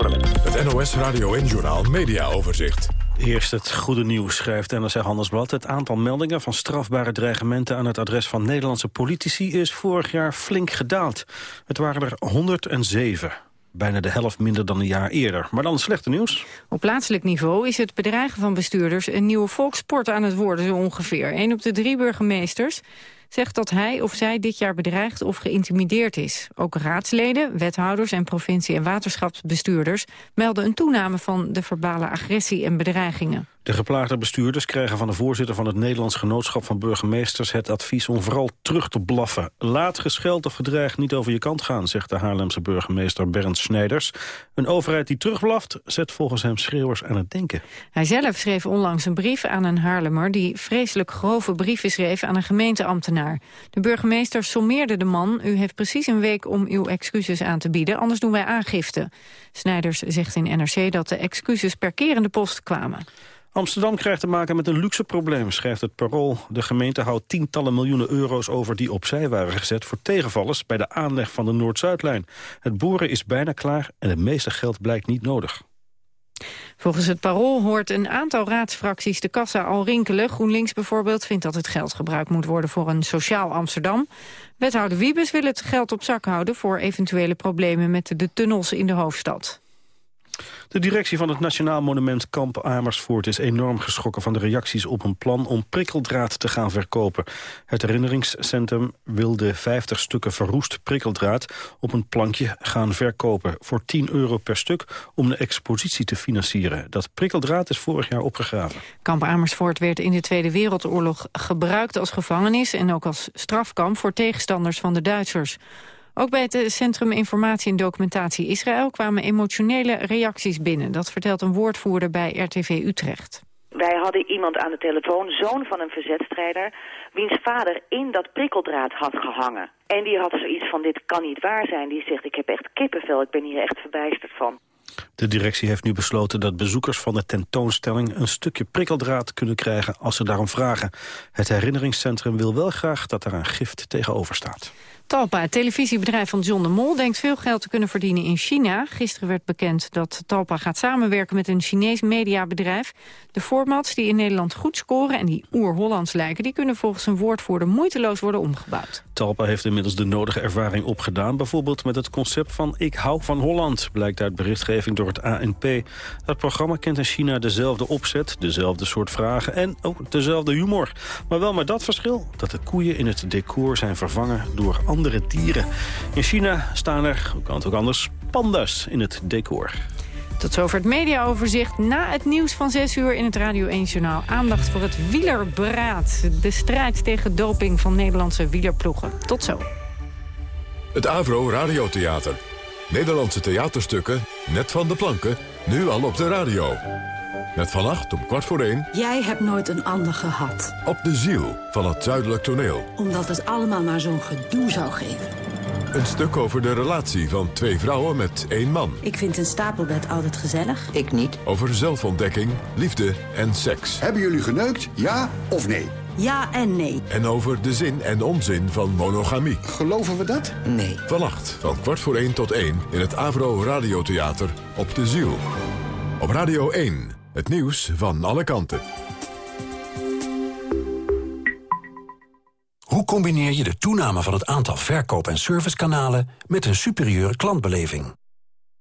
Het NOS Radio en Journaal Media Overzicht. Eerst het goede nieuws, schrijft NRC Handelsblad. Het aantal meldingen van strafbare dreigementen aan het adres van Nederlandse politici is vorig jaar flink gedaald. Het waren er 107. Bijna de helft minder dan een jaar eerder. Maar dan slechte nieuws. Op plaatselijk niveau is het bedreigen van bestuurders een nieuwe volkssport aan het worden zo ongeveer. Een op de drie burgemeesters zegt dat hij of zij dit jaar bedreigd of geïntimideerd is. Ook raadsleden, wethouders en provincie- en waterschapsbestuurders melden een toename van de verbale agressie en bedreigingen. De geplaagde bestuurders krijgen van de voorzitter van het Nederlands Genootschap van Burgemeesters het advies om vooral terug te blaffen. Laat gescheld of gedreigd niet over je kant gaan, zegt de Haarlemse burgemeester Bernd Snijders. Een overheid die terugblaft zet volgens hem schreeuwers aan het denken. Hij zelf schreef onlangs een brief aan een Haarlemmer die vreselijk grove brieven schreef aan een gemeenteambtenaar. De burgemeester sommeerde de man, u heeft precies een week om uw excuses aan te bieden, anders doen wij aangifte. Snijders zegt in NRC dat de excuses per keer in de post kwamen. Amsterdam krijgt te maken met een luxe probleem, schrijft het Parool. De gemeente houdt tientallen miljoenen euro's over die opzij waren gezet... voor tegenvallers bij de aanleg van de Noord-Zuidlijn. Het boeren is bijna klaar en het meeste geld blijkt niet nodig. Volgens het Parool hoort een aantal raadsfracties de kassa al rinkelen. GroenLinks bijvoorbeeld vindt dat het geld gebruikt moet worden voor een sociaal Amsterdam. Wethouder Wiebes wil het geld op zak houden voor eventuele problemen met de tunnels in de hoofdstad. De directie van het Nationaal Monument Kamp Amersfoort is enorm geschrokken van de reacties op een plan om prikkeldraad te gaan verkopen. Het herinneringscentrum wil de 50 stukken verroest prikkeldraad op een plankje gaan verkopen voor 10 euro per stuk om de expositie te financieren. Dat prikkeldraad is vorig jaar opgegraven. Kamp Amersfoort werd in de Tweede Wereldoorlog gebruikt als gevangenis en ook als strafkamp voor tegenstanders van de Duitsers. Ook bij het Centrum Informatie en Documentatie Israël kwamen emotionele reacties binnen. Dat vertelt een woordvoerder bij RTV Utrecht. Wij hadden iemand aan de telefoon, zoon van een verzetstrijder... wiens vader in dat prikkeldraad had gehangen. En die had zoiets van, dit kan niet waar zijn. Die zegt, ik heb echt kippenvel, ik ben hier echt verbijsterd van. De directie heeft nu besloten dat bezoekers van de tentoonstelling... een stukje prikkeldraad kunnen krijgen als ze daarom vragen. Het herinneringscentrum wil wel graag dat er een gift tegenover staat. Talpa, het televisiebedrijf van John de Mol, denkt veel geld te kunnen verdienen in China. Gisteren werd bekend dat Talpa gaat samenwerken met een Chinees mediabedrijf. De formats die in Nederland goed scoren en die oer-Hollands lijken... die kunnen volgens een woordvoerder moeiteloos worden omgebouwd. Talpa heeft inmiddels de nodige ervaring opgedaan. Bijvoorbeeld met het concept van Ik hou van Holland, blijkt uit berichtgeving door het ANP. Dat programma kent in China dezelfde opzet, dezelfde soort vragen en ook dezelfde humor. Maar wel met dat verschil dat de koeien in het decor zijn vervangen door andere dieren. In China staan er, hoe kan het ook anders, panda's in het decor. Tot zover het mediaoverzicht. Na het nieuws van 6 uur in het Radio 1 Journaal. Aandacht voor het wielerberaad. De strijd tegen doping van Nederlandse wielerploegen. Tot zo. Het Avro Radiotheater. Nederlandse theaterstukken, net van de planken, nu al op de radio. Met vannacht om kwart voor één... Jij hebt nooit een ander gehad. Op de ziel van het zuidelijk toneel. Omdat het allemaal maar zo'n gedoe zou geven. Een stuk over de relatie van twee vrouwen met één man. Ik vind een stapelbed altijd gezellig. Ik niet. Over zelfontdekking, liefde en seks. Hebben jullie geneukt, ja of nee? Ja en nee. En over de zin en onzin van monogamie. Geloven we dat? Nee. Vannacht van kwart voor één tot één in het Avro Radiotheater op de Ziel. Op Radio 1, het nieuws van alle kanten. Hoe combineer je de toename van het aantal verkoop- en servicekanalen... met een superieure klantbeleving?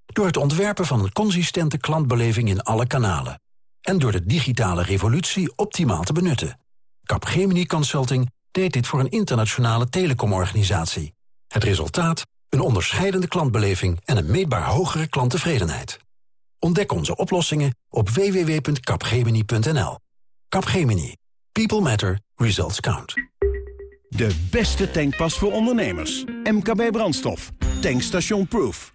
Door het ontwerpen van een consistente klantbeleving in alle kanalen. En door de digitale revolutie optimaal te benutten. Capgemini Consulting deed dit voor een internationale telecomorganisatie. Het resultaat? Een onderscheidende klantbeleving en een meetbaar hogere klanttevredenheid. Ontdek onze oplossingen op www.capgemini.nl. Capgemini. People matter. Results count. De beste tankpas voor ondernemers. MKB Brandstof. Tankstation Proof.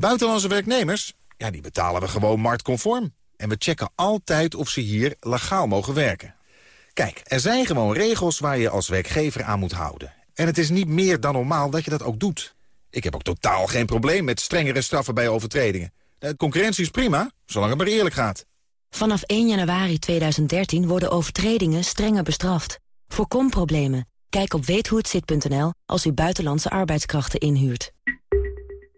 Buitenlandse werknemers? Ja, die betalen we gewoon marktconform. En we checken altijd of ze hier legaal mogen werken. Kijk, er zijn gewoon regels waar je als werkgever aan moet houden. En het is niet meer dan normaal dat je dat ook doet. Ik heb ook totaal geen probleem met strengere straffen bij overtredingen. De concurrentie is prima, zolang het maar eerlijk gaat. Vanaf 1 januari 2013 worden overtredingen strenger bestraft. Voorkom problemen. Kijk op weethohetzit.nl als u buitenlandse arbeidskrachten inhuurt.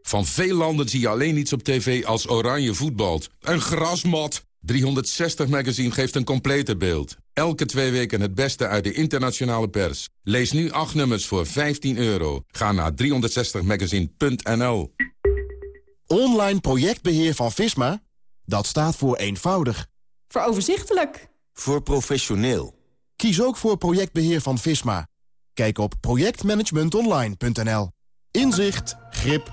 Van veel landen zie je alleen iets op tv als oranje voetbalt. Een grasmat! 360 Magazine geeft een complete beeld. Elke twee weken het beste uit de internationale pers. Lees nu acht nummers voor 15 euro. Ga naar 360magazine.nl Online projectbeheer van Visma? Dat staat voor eenvoudig. Voor overzichtelijk. Voor professioneel. Kies ook voor projectbeheer van Visma. Kijk op projectmanagementonline.nl. Inzicht, grip,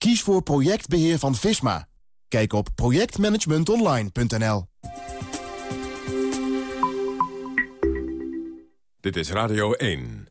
Kies voor projectbeheer van Visma. Kijk op projectmanagementonline.nl. Dit is Radio 1.